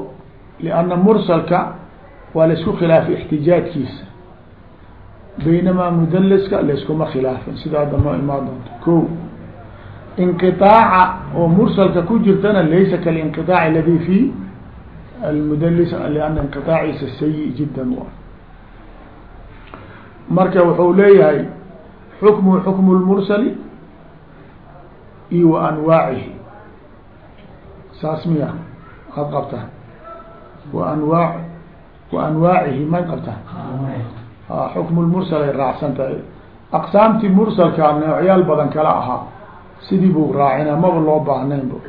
Lianna mursalka waa la isku ixtijaajkiisa baynamaa mudaliska layskuma khilaafin sida hadda noo imaa doonto ko inqiaaca oo mursalka ku jirtana laysa kalinqiaac aladi fi almudalis lana inqiaaciisa sayi jiddan wa marka wuxuu leeyahay xukmu xukmu lmursali iyo wa anwaacihi saas miya ad qabtaa wa anwaa wa anwaacihi may qabtaa Ah, xukm lmursal ay raacsan tahay. Aqsaamtii mursalkaa noocyaal badan kala ahaa sidii buu raacina maba loo baahnaynbo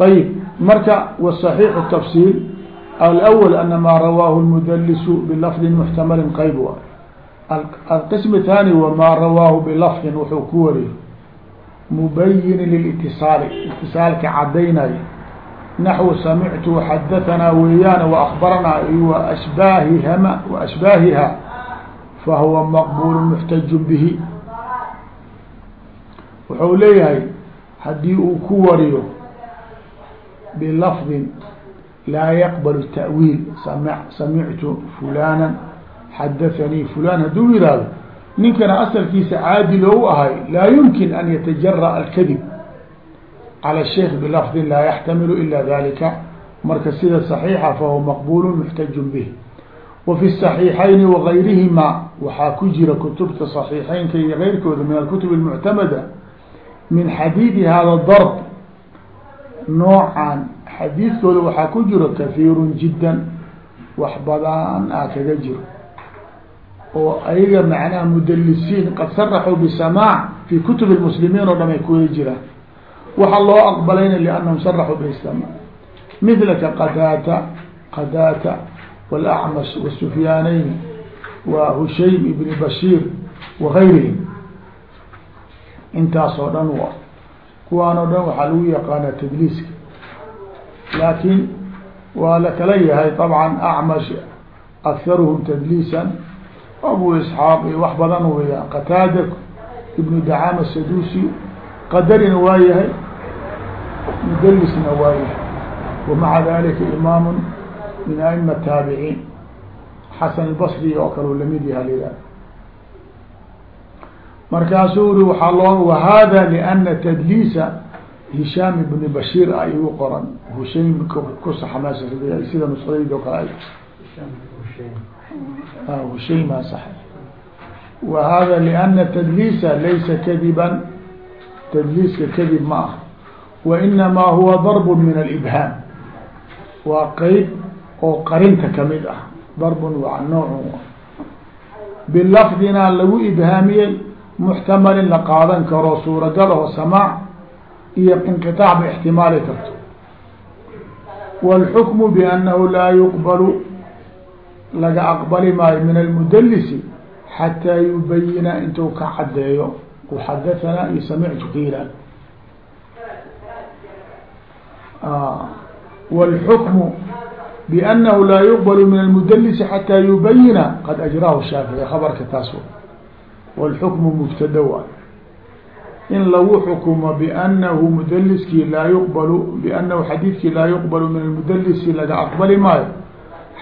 ayib marka wasaxiixu tafsiil. Alwl ana maa rawaahu lmudalisu bilafdin muxtamalin qeyb waay ah. alqism athani wamaa rawaahu bilafdin wuxuu ku wariyey. Mubayinin lilitisaali itisaalka cadaynayo naxwu samictu xadahanaa weeyaan waakbaranaa wa ashbaahihama wa ashbaahiha fahuwa maqbul muxtaju bihi wuxuu leeyahay haddii uu ku wariyo bilafdin laa yaqbal ta'wiil samictu fulana xadathanii fulan hadduu yihahdo ninkana asalkiisa caadil oo u ahay laa yumkin an yatajara alkadib calى sheikh bilafdin laa yaxtamilu ila dalika marka sida صaxiixa fahuwa maqbul muxtaju bih wa fi الصaxiixayni wagayrihima waxaa ku jira kutubta صaxiixeynka iyo geyrkooda min alkutub اlmuctamada min xadiidi hada darb noocan xadiidkooda waxaa ku jiro kahiiru jidda wax badan a kaga jiro oo ayaga macnaha mudalisiin qad saraxuu bisamaac fi kutub lmuslimiin oo dham ay kuwada jiraan waxaa loo aqbalayna liannahum saraxuu bisama midlaka qadaata qadaata wاlacmash wasufyaanayn wa hushaym ibni bashiir wagayrihim intaas oo dhan wa kuwaan oo dhan waxaa lagu yaqaanaa tadliiska laakiin waa la kala yahay طabعا acmash akharuhum tadliisan abu isxaaq iyo wax badan weya qataada ibnu dacama sadusi qadarina waa yahay mudlisna waa yahay wamaca dalika imaam min aima taabiciin xasan albasri oo kale la mid yaha lihah markaasuu uri waaa loo wahada lana tadliisa hishaam ibni bashiir a igu qoran hushaym ku saxa meesha sida nusqadeyd oo kale hushayma sax wa hada lana tadliisa laysa kadiban tadliiska kadib ma ah wa huwa darb min alibhaam waa qeyb oo qarinta ka mid ah. darbun waa nooc bilafdina lagu ibhaamiyey muxtamalin la qaadan karo suuragal oo samaac iyo inqiaac ba ixtimaali karto wاlxukmu biannahu laa yuqbalu laga aqbali maayo min almudalisi xataa yubayina intuu ka cadeeyo xadaanaa iyo samictu ka wاlxukmu bأnnahu laa yuqbal min almudlisi xataa yubayina qad ajrahu shaafiعي habarka taas wاlxukmu mubtada waay in lagu xukumo bأnnahu mudliskii laa yuqbalu bأnnahu xadiidkii laa yuqbalu min almudlisi laga aqbali maayo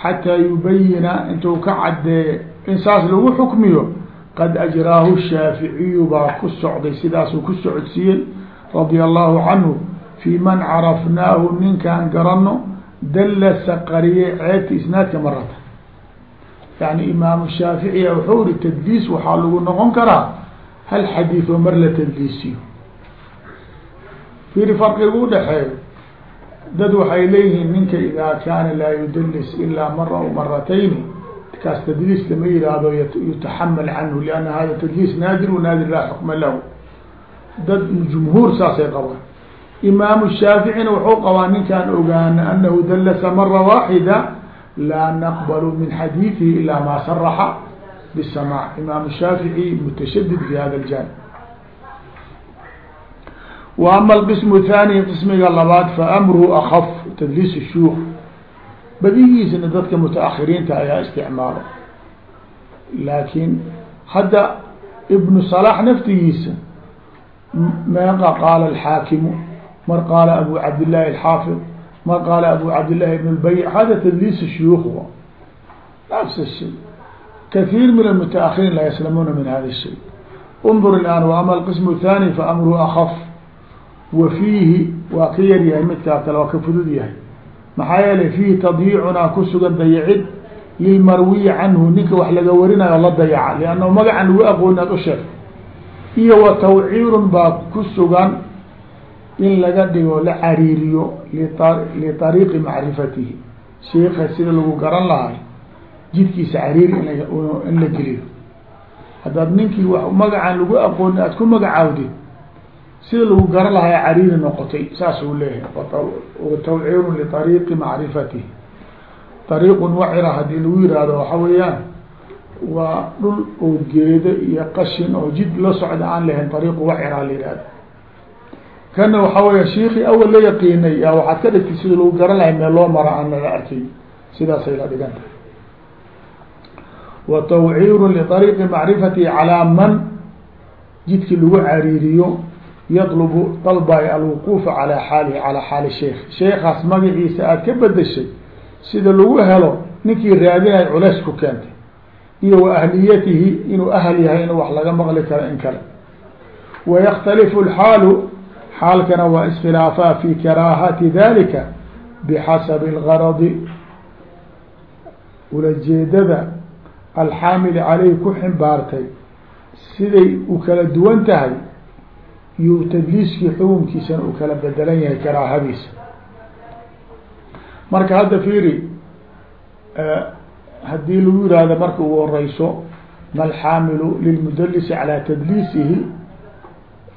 xataa yubayina intuu ka cadeeye in saas lagu xukmiyo qad ajraahu shaaficiyu baa ku socday sidaasuu ku socodsiiyey radia allahu canhu fii man carafnaahu ninkaan garano dallasa qariye ceebta isnaadka marata yani imaamu shaaficiya wuxuu iri tadliis waxaa lagu noqon karaa hal xadiid oo mar la tadliisiyo fiiri farqigu udhaxeeyo dad waxay leeyihiin ninka idaa kaana laa yudalis ilaa mara o maratayni kaas tadliis lama yihahdo yutaxamal canhu lianna hada tadliis naadir wanaadir laa xukma lahu dad jumhuur saasay qabaan imaamu shaaficina wuxuu qabaa ninkaan ogaana anahu dalasa mara waaxida laa naqbalu min xadiidihi ilaa maa saraxa bisamaac imaamu shaafici mutashadid fi hada ljanib wa ama alqismu thani qismiga labaad faamruhu akaf tadliis shuuk badigiisana dadka mutaahiriinta ayaa isticmaala. Laakiin hadda ibnu salax naftigiisa meeqa qaala alxaakimu mar qaala abu cabdillahi alxaafid mar qaala abu cabdillahi ibn lbayi hada tadliis shuyuuk nafs shay kahiir min almutaahiriin laa yaslamuuna min hada shay undur ilaan wa ama alqismu thani faamruhu akaf wa fiihi waa ka yar yahay midkaa kale waa ka fudud yahay. Maxaa yeelay fiihi tadyiicunaa ku sugan dayacid lilmarwiyi canhu ninka wax laga warinayo la dayaca. Liannahu magacan lagu aqooni ad u sheeg iyo wa tawciirun baa ku sugan in laga dhigo la cariiriyo liariiqi macrifatihi. Sheika sida lagu garan lahay jidkiisa cariiri in la geliyo. Haddaad ninkii w magacan lagu aqooni aad ku magacaawdid sida lagu garan lahaa cariiri noqotay saas uu leeyahay. Tawciirun liariiqi macrifatihi. Ariiqun wacira haddii lagu yihahdo waxa weeyaan waa dhul oo geedo iyo qashin oo jid la socda aan lahayn ariiqu wacira la yihahdo kana waxa weya shiikii awal la yaqiinay yaa waxaad ka dhigtay sida lagu garan lahay meel loo mara aan laga arkay. Sidaasay la dhigan tahay. Wa tawciirun liariiqi macrifatihi calaa man jidkii lagu cariiriyo yadlubu dalbay alwuquufa calaa xaalihi calaa xaali sheikh. Sheekaas magaciisa aada ka bedeshay sida lagu helo ninkii raadinaya culays ku keentay iyo wa ahliyatihi inuu ahl yahay in wax laga maqli karo in kale. Wayakhtalifu lxaalu xaalkana waa iskhilaafaa fi karaahati dalika bixasabi اlgaradi ulajeedada alxaamili caleyhi ku ximbaartay siday u kala duwan tahay iyo tadliiskii xukunkiisana uu kala bedelan yahay karaahadiisa. Marka hadda fiiri haddii lagu yihahdo marka ugu horeyso ma alxaamilu lilmudalisi calaa tadliisihi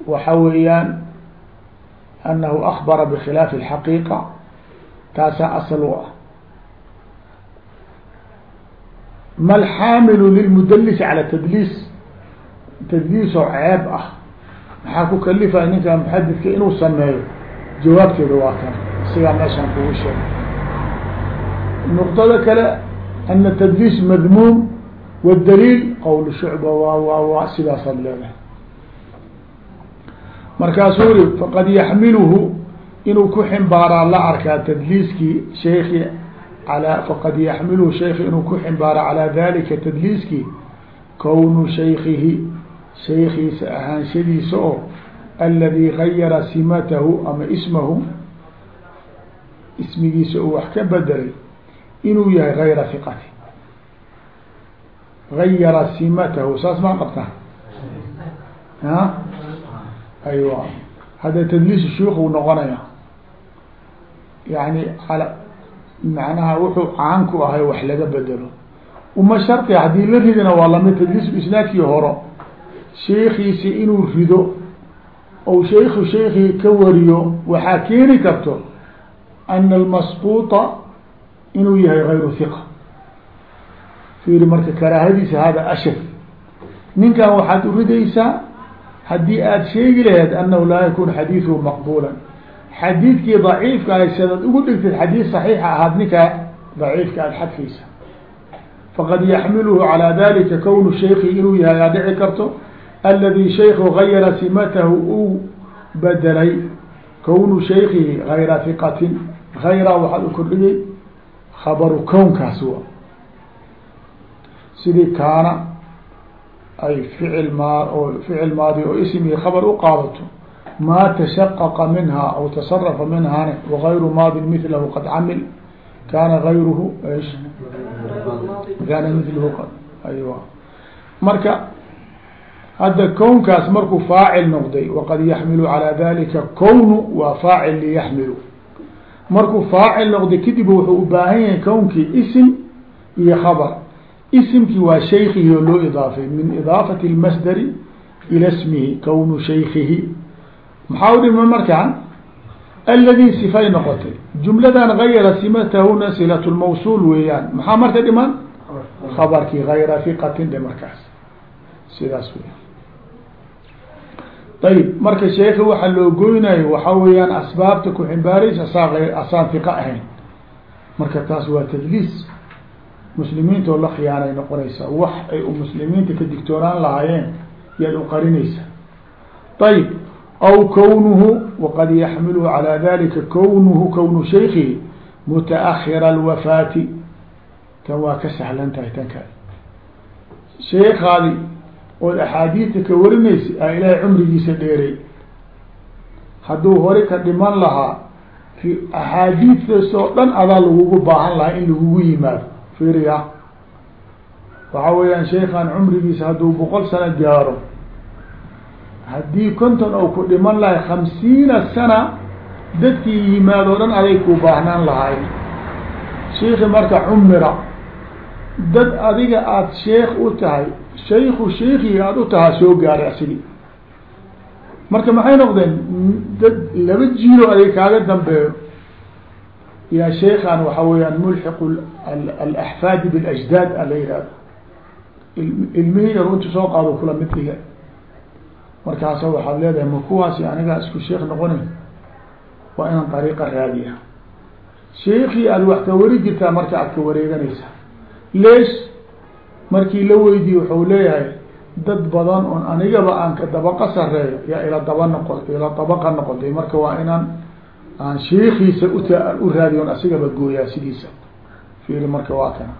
waxa weeyaan anahu akbara bikhilaafi اlxaqiiqa taasaa asal u ah ma alxaamilu lilmudalisi calى tadliis tadliisoo ceeb ah maxaa ku kalifaya ninka muxadidka inuu sameeyo jawaabteeda waa kan sigaa meeshaan kugu sheegay nuqdada kale ana tadliis madmuum wاdaliil qowl shucba waa waa waa sidaasaad leedahay markaasuu ri faqad yaxmiluhu inuu ku ximbaaraa la arkaa tadliiskii sheeki alى faqad yaxmiluhu shayki inuu ku ximbaara calaa dalika tadliiskii kownu shaykihi shaykiisa ahaanshadiisa oo aladii gayara simatahu ama ismahu ismigiisa uu wax ka bedelay inuu yahay gayra hiqati gayara simatahu saas maa qabta a aywa hadda tadliis shuyuuk uu noqonaya yani al macnaha wuxuu caan ku ahay wax laga bedelo uma shardi haddii la ridana waa la mid tadliisku isnaadkii horo sheikiisi inuu rido ou shayku shaykii ka wariyo waxaa keeni karto ana almasbuuطa inuu yahay gayru hiqa fiiri marka karaahadiisa hada ashaf ninkan waxaad uridaysaa haddii aada sheegi laheyd annahu laa yakun xadiiduhu maqbulan xadiidkii daciifka ahay sadaad ugu dhigtid xadiid saxiixa ahaad ninkaa daciifka aada xadfaysa faqad yaxmiluhu calaa dalika kownu shayki inuu yahay aa dhici karto aladi shayku gayara simatahu uu bedelay kownu shaykihi hayra hiqatin hayraa waxaad u kordhiyey khabaru kownkaas wa sidii kaana ay ficil oo ficil maadi oo ismii khabar u qaadato maa tashaqaqa minha aw tasarafa minhane wagayru maadin milahu qad camil kaana gayruhu ish kaana miluhu qad aywa marka hadda kownkaas markuu faacil noqday waqad yaxmilu calى dalika kownu waa faacil liyaxmilu markuu faacil noqday kadib wuxuu u baahan yahay kownkii isim iyo khabar isimkii waa shaykihi oo loo idaafay min idaafati اlmasdari ila smihi kownu shaykihi maxaa u dhima markaan? Aladi sifay noqotay. Jumladan gayra simatahuna silat lmawsul weeyaan. Maxaa marka dhiman? Khabarkii gayra hiqatin dhe markaas. Sidaas wey ayib marka sheeka waxaa loo goynayo waxa weeyaan asbaabta ku ximbaaraysa asaa ahayn. Marka taas waa tadliis muslimiinta oo la khiyaanay noqonaysaa wax ay muslimiinta ka digtoonaan lahaayeen yaad u qarinaysa. Ayib aw kownuhu waqad yaxmiluhu calى dalika kownuhu kownu shaykihi mutaahira alwafaati. Tan waa ka sahlan tahay tan kale sheekaadi ood axaadiidta ka warinaysa a ilaahay cumrigiisa dheeray. Hadduu hore ka dhiman lahaa axaadiidtaas oo dhan adaa lagugu baahan lahaa in lagugu yimaado fiiriya. Waxa weeyaan sheekan cumrigiisa hadduu boqol sano gaaro haddii konton ou ku dhiman lahay khamsiina sana dadkii yimaado dhan aday ku baahnaan lahay sheiki marka cumira dad adiga aada sheekh u tahay shayku shaykiga aada u tahaa soo gaaray asigi. Marka maxay noqdeen? Dad laba jiilo adig kaaga dambeeyo yaa shaykan waxa weeyaan mulxiqu alaxfaadi biاlajdaad ala yihahdo ilmihii yar intu soo qaado kula mid dhiga markaasa waxaad leedahay ma kuwaasi anigaa isku sheekh noqonayn waa inaan dariiqa raadiya sheikii aada wax ka wari jirtaa marka aad ka wareeganaysaa lees markii la weydiiye wuxuu leeyahay dad badan oon anigaba aan ka dabaqa sareeyo yaa ila daba noqo ila dabaqa noqotay marka waa inaan aan sheikiisa ut u raadiyo on asigaba gooyaa sidiisa. Fiiri marka waa kana.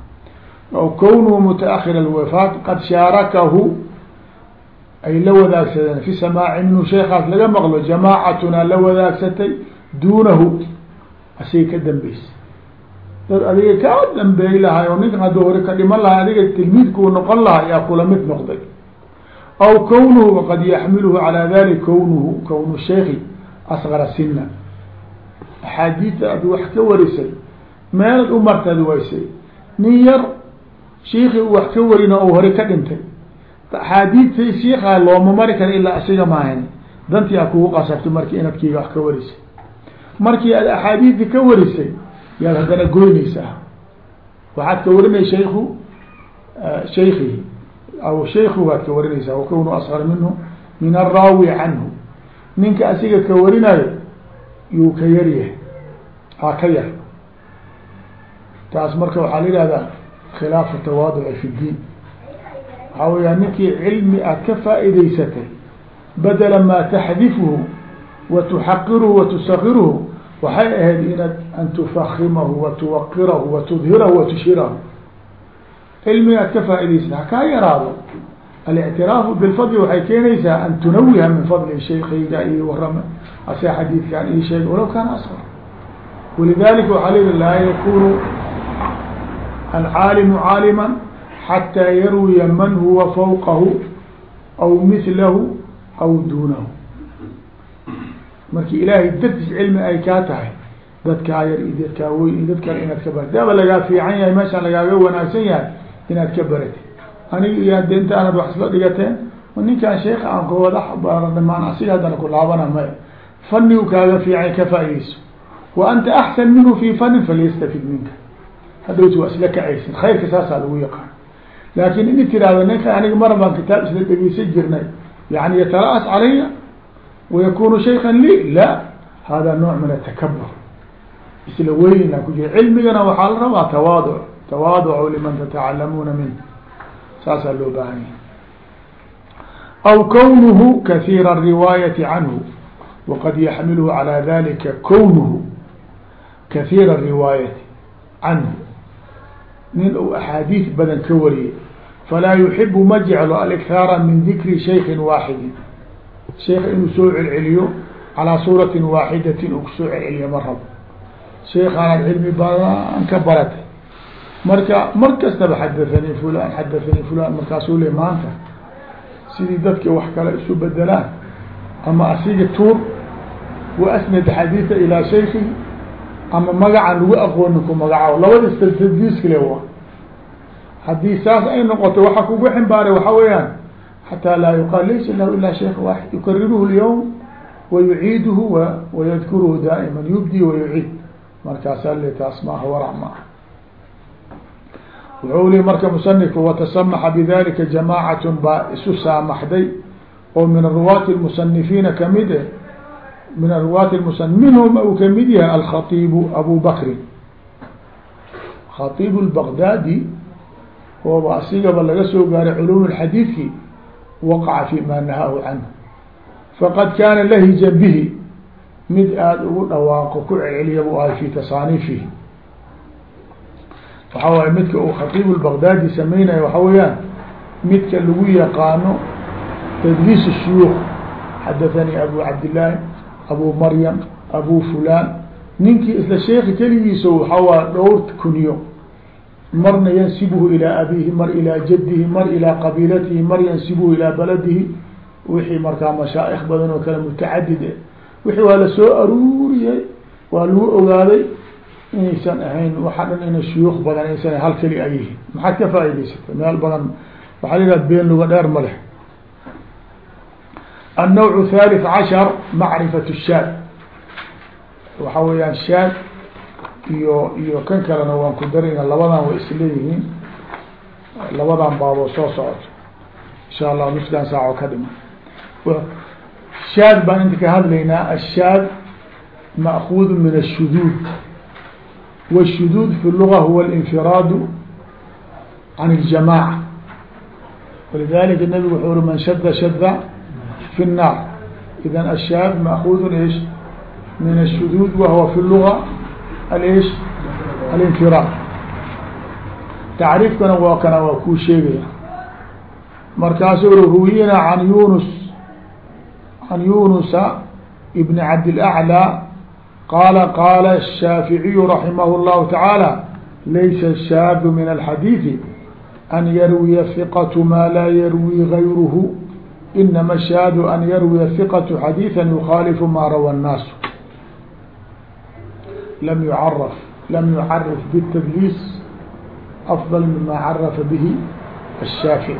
Aw kownuhu mutaahir alwafaat qad shaarakahu ay la wadaagsadeen fi samaaci minhu sheekaas laga maqlo jamaacatuna la wadaagsatay duunahu. Asiga ka dambeysay. Dad adiga kaa dambeey lahay oo ninkan hadduu hore ka dhiman lahay adiga tilmiidkuu noqon lahaa yaa kula mid noqday. Aw kownuhu waqad yaxmiluhu calaa dalik kownuhu kownu sheeki asgara sina axaadiidta aad wax ka warisay meelad u martad waysay nin yar shiikii u wax ka warina ou hore ka dhintay axaadiidta shiikaa looma mari kara ilaa asiga maahan dantii a kugu qasabtay markii inadkiiga wax ka warisay. Markii aad axaadiidta ka warisay yaad haddana goynaysaa. Waxaad ka warinay shayku shaykihi aw shayku waad ka warinaysaa wakownu asqar minhu min araawi canhu. Ninka asiga ka warinayo yuu ka yaryahay ha ka yar. Taas marka waxaa la yihahdaa khilaafu tawaaduci fi ddiin waxaa weyaa ninkii cilmi aad ka faa'idaysatay badala maa taxdifuhu wa tuxaqiruhu wa tusakiruhu waxay ahayd inaad an tufakimahu wa tuwaqirahu wa tudhirahu wa tushirahu. Aad ka faa'idaysatay hakaa yaraado. Alictiraafu bilfadli waxay keenaysaa an tunawiha min fadli shaykayga iyo warama ase xadiidkan ii sheeg walaw kaana asqar walidalika waxaa leyi laa yakunu alcaalimu caaliman xataa yarwiya man huwa fawqahu aw mithlahu aw duunahu. Marki ilaahay dartiis cilmi ay kaa tahay dadkaa yar iyo dadkaa weyn iyo dad kale inaad ka baratid. Daaba lagaa fiican yahay meeshaan lagaaga wanaagsan yahay inaad ka baratid. Aniga iyo hadde inta anad wax isla dhigateen ninkaan sheeka aan kawada baradhamaan asiga haddana ku laabana maya fanigu kaaga fiican ka faaideyso wa anta axsan minhu fi fanin falyastafid minka. Hadhowt waa isla kacaysin khayrka saasaa lagu yaqaan. Laakin ini tirahdo ninka aniga mar baan kitaab isla dhegeysan jirnay yani yatala-as calaya wayakunu shaykan li la hada nooc min atakabur. Isla weynina ku jira cilmigana waxaa la rabaa tawaaduc tawaaducu liman tatacalamuuna waqad yaxmiluhu calaa dalika kownuhu kahiira riwaayati canhu nin uu axaadiis badan ka wariyay falaa yuxibu ma jeclo alikhaara min dikri shaykin waaxidin sheekh inuu soo celceliyo calaa suuratin waaxidatin uu ku soo celceliyo ma rabo sheekaanaad cilmi badan ka baratay marka mar kastaba xadathanii fulan xadathanii fulan markaasuu le maanta sidii dadka wax kale isu bedelaan ama asiga tuur wa asnad xadiida ilaa shaykihi ama magacan lagu aqoonin ku magacaabo labada staddiiskale waa haddii saas ay noqoto waxa kugu ximbaaray waxa weeyaan xataa laa yuqaal laysa lahu ila sheikh waaxid yukariruhu اlyawm wayuciiduhu wayadkuruhu daa'iman yubdi wayuciid markaasaa le taas maaha warac ma ah wuxuu li marka musanifku watasamaxa bidalika jamaacatun baa isu saamaxday oo min ruwaati اmusanifiina ka mid e min ruwaati mus minhum uu ka mid yahay alkhaibu abu bakrin khaiib اbagdaadi ooba asigaba laga soo gaaray culum xadiidki waqaca fi ma nahaahu canhu faqad kaana lahija bihi mid aada ugu dhawaaqo ku celceliya bu ahay fi tasaaniifihi waxa waay midka uu khatiib lbagdaadi sameynaya waxa weeyaan midka lagu yaqaano tadliis shuyuuk xadathanii abu cabdillaahi abu maryam abu fulan. Ninkii isla sheeki keligiisa waxaa waa dhowr kunyo. Marna yansibuhu ilaa abihi mar ilaa jadihi mar ilaa qabiilatihi mar yansibuhu ilaa baladihi. Wixii markaa mashaaikh badan oo kale mutacadid e wixii waa la soo aruuriyey waa lagu ogaaday inaysan ahayn waxa dhan ina shuyuuk badan aysan hal keli ay yihiin. Maxaad ka faa'idaysatay meel badan waxaa la yidhaha been luga dheer ma leh النوع الثالث عشر معرفة الشاad waxa weeyaan shaad iyo iyo kan kalena waan ku darayna labadan way isleeyihiin labadan baaboo soo socoto insha allah nuskan saaco ka dhima shaad baan inta ka hadlaynaa الshaad مأخوذ من الشذوذ والشذوذ في اللغة هو الانفراد عن الجماعة ولذلك النبي وxuu uri من شد شد في النار إذا الشاذ مأخوذ ايش من الشذوذ وهو في اللغة الايش الانفراد تعريفkana waa kana waa kuu sheegaya markaasu ruwiyna عن يونس عن يونس بن عبد الأعلى قال قال الشافعي رحمه الله تعالى ليس الشاذ من الحديث أن يروي الثقة ما لا يروي غيره إنما الشاذ أن يروي الثقة حديثا يخالف ما روى الناس لم يعرف لم يعرف بالتدليس أفضل مما عرف به الشافعي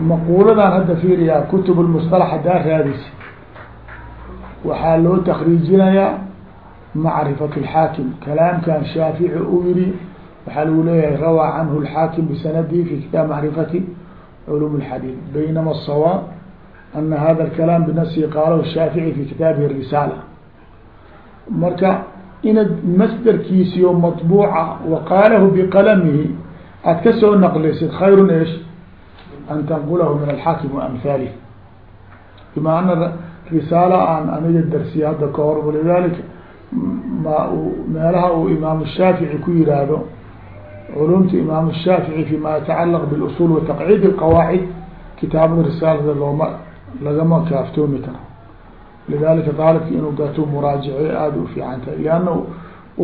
مقولdan hadda fiiriyaa kutub المصطلح hadaa raadis waxaa loo تkriijinayaa معرفة الحاakم كلاamkan shaafiعي uu yihi waxaa lagu leeyahay rawى canه الحاakم بسندي في kitاab معرفة علوم الحديث بينما الصواب أن هذا الكلام بنفسه قاله الشافعي في kitaaبه الرسالة marka inaad masderkiisiyo maطبوuca وqاaله بqلمhi aad ka soo نqlisid خayr ايش an تنqله min الحاakم وأمثاaله بma أna risaalo aan aniga darsiya hadda ka hor walidalika ma meelaha uu imaam الshaafiعي ku yihaahdo culumta imaam الshaafiعي fيma yatacalaq bاlأصul وataqcid الqawaacid kitaabada risaalada looma lagama kaaftoomi karo lidalika daalibka inuu gato muraajice aada u fiican tahay لanna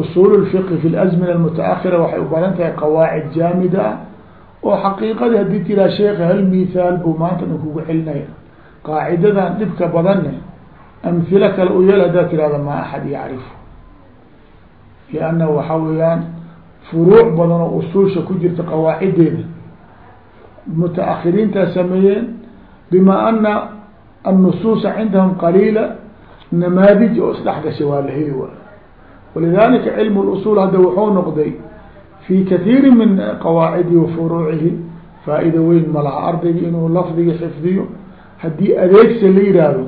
usul الfiqhi fi اlأزmina الmutaأkhira waxay u badan tahay qawaacid jaamida ah oo xaqiiqadii hadii tiraa sheeka hal mithaal buu maanta dhan kugu celinaya qaacidadan dhibka badanne amhilo kale u yeel haddaad tirahda ma axad yacrifu lianna waxa weeyaan furuuc badan oo usuusha ku jirta qawaacideeda mutaahiriintaa sameeyeen bima ana annusuusa cindahum qaliila namaadij oo isdhex gashay waa la heli waay walidalika cilmu lusuul hadda wuxuu noqday fi kaiiri min qawaacidihi wa furuucihi weyn ma laha. Ardayga inuu lafdiga xifdiyo haddii adeegsa la yidhaahdo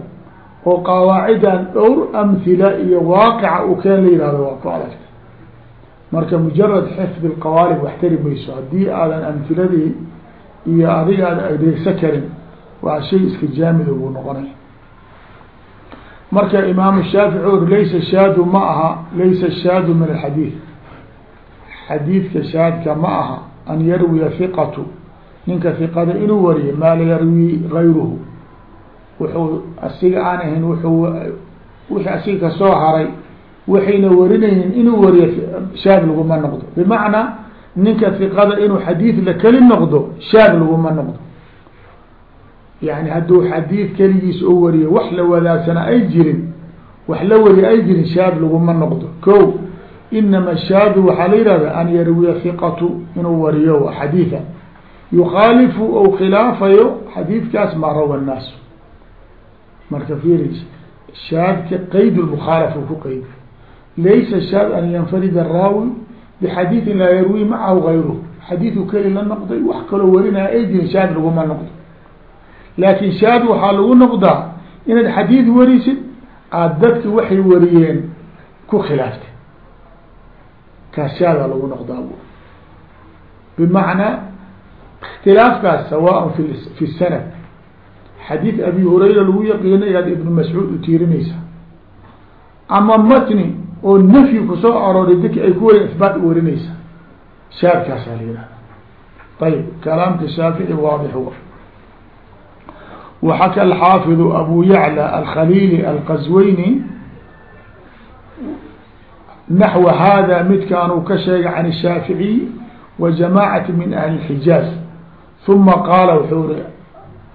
oo qawaacidan dhowr amhila iyo waaqica uu keen la yihahdo waa ku adagta marka mujarad xifdi lqawaalib wax tari mayso. Haddii aadan amhiladii iyo adiga aadan adeegsa karin waa shay iska jaamida buu noqonay. Marka imaam shaafici ur laysa shaadu ma aha laysa shaadu min alxadiid. Xadiidka shaadka ma aha an yarwiya hiqatu ninka hiqada inuu wariyo maa la yarwi gayruhu wuxuu asiga aan ahayn wuxuu wixii asiga ka soo haray waxayna warinaynin inuu wariyo shaad laguma noqdo. Bimacnaa ninka hiqada inuu xadiid la keli noqdo shaad laguma noqdo. Yani hadduu xadiid keligiis oo wariyo wax la wadaagsana ay jirin wax la wariyo ay jirin shaad laguma noqdo. Ko inama shaadu waxaa la yihahda an yarwiya hiqatu inuu wariyo xadiida yukhaalifu ou khilaafayo xadiidkaas maa rawa الnaas marka fiiri shaadka qayd lmukhaalafa ku qeyd laysa shaad an yanfarida araawi bxadiidin laa yarwi macahu gayruh xadiidu keli la noqday wax kaloo warinaya ay jirin shaad laguma noqdo laakin shaad waxaa lagu noqdaa inaad xadiid warisid aada dadki waxay wariyeen ku khilaaftay kaas shaadaa lagu noqdaa bimacnaa اktilaafkaas sawاء fi fi sanad xadiid abi hurayra lagu yaqiina ayaad ibn mascuud utiirinaysa ama matni oo nafyi ku soo arooray dadki ay ku wari isbaat warinaysa. Shaadkaasaa la yihahda ayb kalaamka shaafici waadix w waxaka alxaafidu abu yacla alkhaliili alqasweyni naxwa hada midkaanuu ka sheegay can shaaficiy wa jamaacati min ahli اxijaaz uma qaala wuxuu ri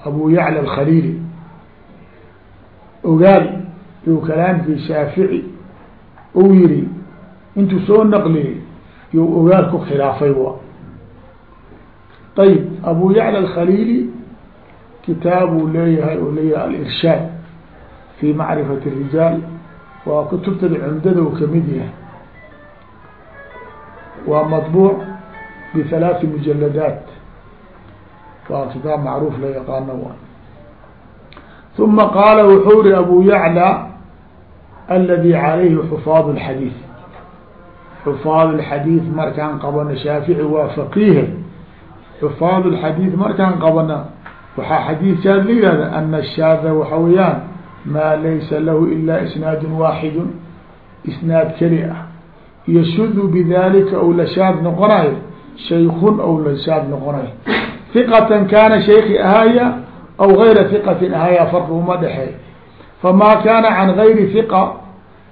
abu yacla alkhaliili ogaal yuu kalaamkii shaafici u yiri intuu soo naqliyey yu ogaalku khilaafay ayb abu yacla alkhaliili kitaabuu leeyahay u leeyahay alirshaad fi macrifati rijaal waa kutubtan cumdada u ka mid yahay. Waa maطbuuc bihalaati mujaladaat waa kitaab macruuf la yaqaano uma qaala wuxuu ri abu yacla aladi calayhi xufaad الxadiiث xufaad الxadiiث markaan qabano shaafici waa faqiihe xufaad الxadiiث markaan qabana waxaa xadiid shaad la yihahda ana shaada waxa weeyaan maa laysa lahu ilaa isnaad waaxidu isnaad keli ah yashudu bidalika ou la shaad noqonayo shaykun ou la shaad noqonayo hiqatan kaana shayki ahaaya aw gayra hiqatin ahaaya farqi uma dhexeey famaa kaana can gayri hiqa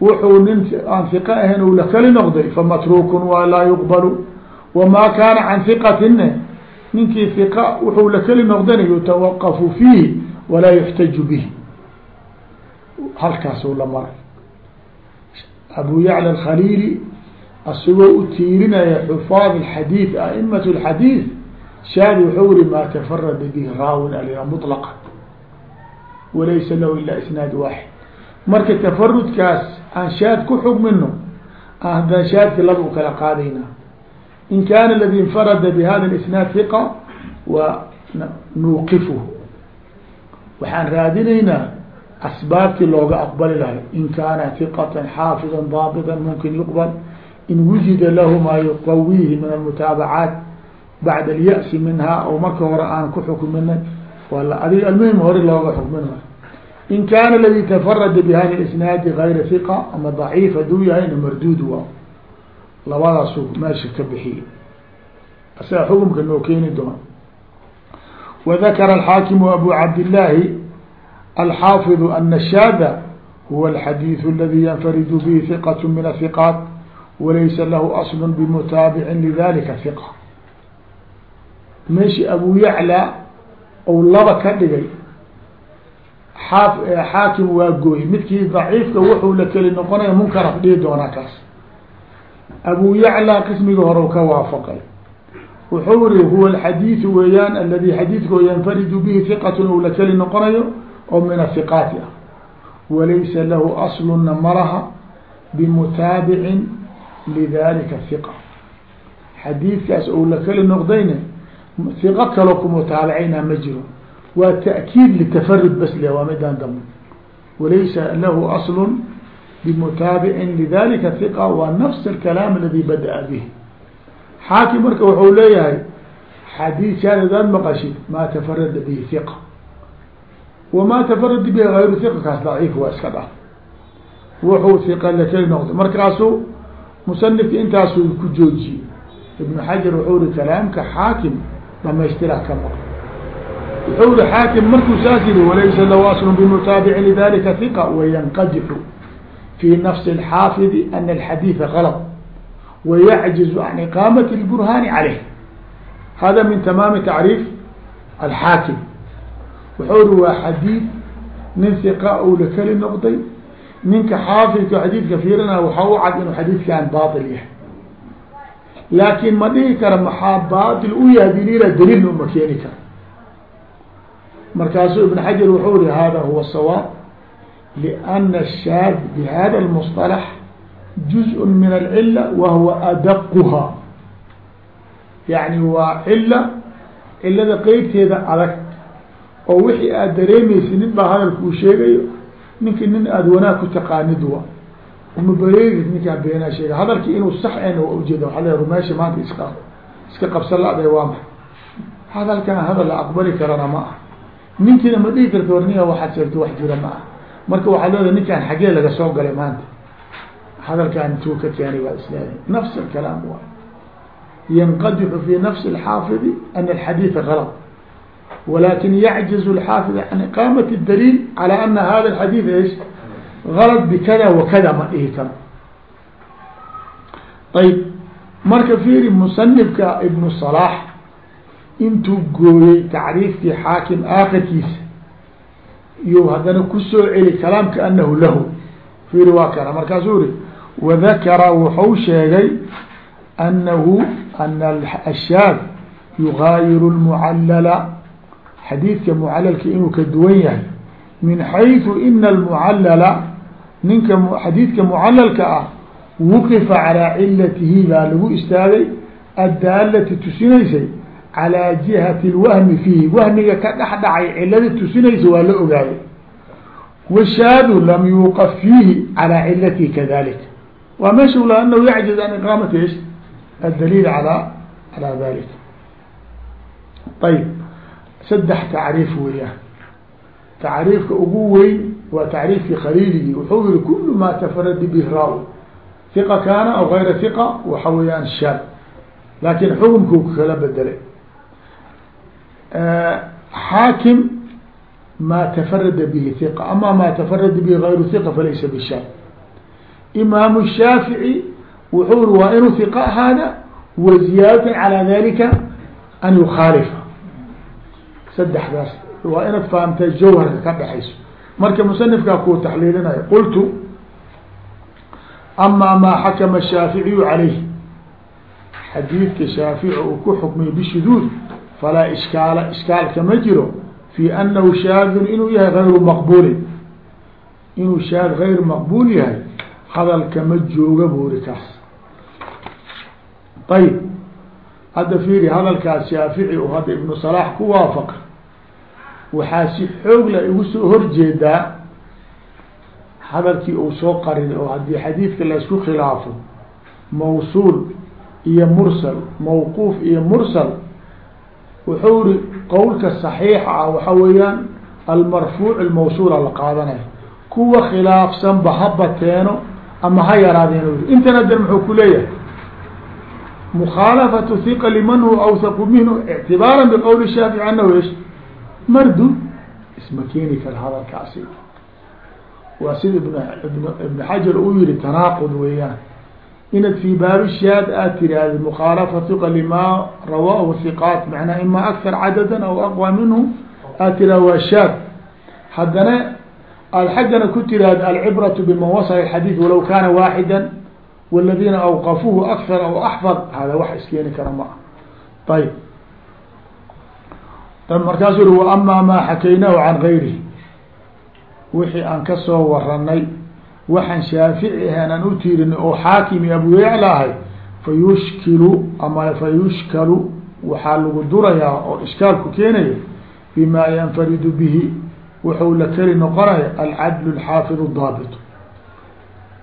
wuxuu nin aan hiqa ahayn ou la keli noqday famatruukun waa laa yuqbalu wamaa kaana can hiqatinne ninkii hiqa wuxuu la keli noqdana yutawaqafu fiihi walaa yuxtaju bihi halkaasuu la maray abu yacla alkhaliili asagoo u tiirinaya xufaad alxadiid a'imat alxadiid shaadi wuxuu iri maa tafarada bihi raawin alina mطlaqa walaysa lahu ilaa isnaad waaxid. Marka tafarudkaas aan shaad ku xugmino ah haddaan shaadki laba u kala qaadaynaa in kaana ladi infarada bihada isnaad hiqa wa nuuqifuhu. Waxaan raadinaynaa asbaabtii looga aqbali lahay. In kaana hiqatan xaafida daabita mumkin yuqbal. In wujida lahu maa yuqawiihi min almutaabacaat bacda alya'si minha oo marka hore aan ku xukmina wala adig almuhim hore looga xukminayo in kana ladi tafarada bihada isnaadi gayra hiqa ama daciif haduu yahayna marduud waa labadaasuu meesha ka bixiye asaga xukumka noo keeni doona wadakara alxaakimu abu cabdillahi alxaafidu ana shaada huwa alxadiidu aladi yanfaridu bihi hiqat min ahiqaat walaysa lahu aslun bimutaabicin lidalika hiqa meeshi abu yacla ou laba ka dhigay. Aa xaakim waa gooy. Midkii daciifka wuxuu la keli noqonaya munkaraf dhihi doonaa kaas. Abu yaclى qismiga hore ka waafaqay. Wuxuu iri huwa alxadiiثu weeyaan aladi xadiidkao yanfaridu bihi hiqat ou la keli noqonayo oo min ahiqaati ah. Walaysa lahu asluna malaha bimutaabicin lidalika hiqa xadiidkaas ou la keli noqdayna hiqo kaloo kumutaabacayna ma jiro. Waa ta'kiid litafarud bas le waa midaan dambe. Walaysa lahu aslun bimutaabicin lidalika hiqa waa nafs alkalaam aladi bada'a bih xaakim marka wuxuu leeyahay xadiidkaan adaad maqashid maa tafarada bihi hiqa wamaa tafarada bihi gayru hiqa kaas daciif waa iska dhah wuxuu hiqa lakeli noqday. Markaasuu musanifka intaasuu ku joojiyey ibnu xajar wuxuu ri kalaamka xaakim dhamaystira ka maqo wuxuu ri xaakim markuu saas yihi walaysa lahu aslun bimutaabicin lidalika hiqa wayanqadixu fi nafsi alxaafidi ana alxadiida galط wayacjizu can iqaamati اlburhaani caleyh hada min tamaami tacriif alxaakim. Wuxuu ri waa xadiid nin hiqa ou la noqday ninka xaafidka xadiidka fiirina waxaa u cad inuu xadiidkan baail yahay laakiin ma dhihi kara maxaa baatil u yahay daliila uma keeni kara. Markaasuu ibn xajar wuxuu yihi hada huwa sawaab liana ashaad bihada lmusطalax juz min alcila wahuwa adaquha. Yani waa cila cilada qeybteeda adag oo wixii aad dareemaysa nin baa hadalkuu sheegayo ninki nin aada wanaag ku taqaanid wa umabareegid ninkaa beenaa sheega. Hadalki inuu sax en waa ujeeda waaa le rumeesha maanta isk iska qabsan la-day waa maay hadalkan hadal la aqbali karana ma ah ninkiina ma dhihi karta war waxaad sheegto wax jira ma ah marka waxaad leedahay ninkaan xaggee laga soo galay maanta. Hadalkaan intuu ka keenay waa islaadi nafs alkalaam waay yanqadixu fi nafsi alxaafidi an alxadiida galط walakin yacjizu alxaafid can iqaamati daliil calى ana hada alxadiid ish galad bikada wakada ma dhihi karo ayb marka fiiri musanifka ibnu salaax intuu gooyey tacriifkii xaakim aakhirkiisa iyo haddana ku soo celi kalaamka anahu lahu fiiri waa kana markaasuu ri wadakara wuxuu sheegay anahu ana ashaad yugaayiru lmucallala xadiidka mucalalka inuu ka duwan yahay min xayثu ina almucallala ninka xadiidka mucalalka ah wuqifa calaa cilatihi baa lagu istaagay addaalati tusinaysay calaa jihati lwahmi fiihi. Wahmiga ka dhexdhacay cilada tusinaysa waa la ogaayay. Washaadu lam yuuqaf fiihi calaa cilatihi kadalik. Waa meeshu la anahu yacjiz an iqaamati ish? Addaliil alaa calaa dalika ayb saddex tacriif weeyaan. Tacriifka ugu weyn waa tacriifkii khaliiligii wuxuu yihi kul ma tafaradi bih raaw hiqa kaana aw gayra hiqa waxa weeyaan shaad. Laakin xukumkuu kala bedelay. Xaakim ma tafarada bihi hiqa ama ma tafarada bihi gayru hiqa falaysa bishaad. Imaamu shaafici wuxuu iri waa inuu hiqa ahaada wa ziyaadatan calaa dalika an yukhaalifa saddexdaas waa inaad fahamtay jawharka ka dhexayso marka musanifkaa kuu taxliilinayo qultu ama maa xakama shaaficiyu calayh xadiidka shaafici uu ku xukmiyay bishuduud falaa ishkaala ishkaalka ma jiro fi anahu shaadun inuu yahay gayru maqbulin inuu shaad gayr maqbul yahay hadalka ma jooga buuri kaas ayib hadda fiiri hadalkaas shaafici oo hadda ibnu salaax ku waafaqa waxaa si xoog la igu soo horjeedaa hadalkii uu soo qarinay oo haddii xadiidka laysku khilaafo mawsuul iyo mursal mawquuf iyo mursal wuxuu ri qowlka صaxiixa ah waxa weeyaan almarfuuc almawsuula la qaadanaya kuwa khilaafsanba ha bateeno ama ha yaraadeen intana der muxuu ku leeyahay mukhaalafatu hiqa liman huwa awthaqu minhu ictibaara biqowli shaafici anahu ish mardu isma keeni kara hadalkaasi. Waa sida ibn ibn xajar uu yihi tanaaqud weeyaan. Inaad fi baabi shaad aad tiraahdi mukhaalafa hiqa lima rawaahu hiqaat macnaa ima akar cadadan aw aqwa minhu aad tiraha waa shaad haddana aad xaggana ku tiraahdi alcibratu biman wasala xadiid walaw kaana waaxida wاladina awqafuuhu akar aw axfad hada wax iskeeni kara ma ah ayb markaasu yihi waama maa xakaynaahu can gayrih wixii aan ka soo waranay waxaan shaafici ahaan aan u tiirinay oo xaakimi abuyacla ahay fa yushkilu ama fa yushkalu waxaa lagu durayaa oo ishkaalku keenaya bima yanfaridu bihi wuxuu la keli noqonaya alcadlu alxaafidu daabit.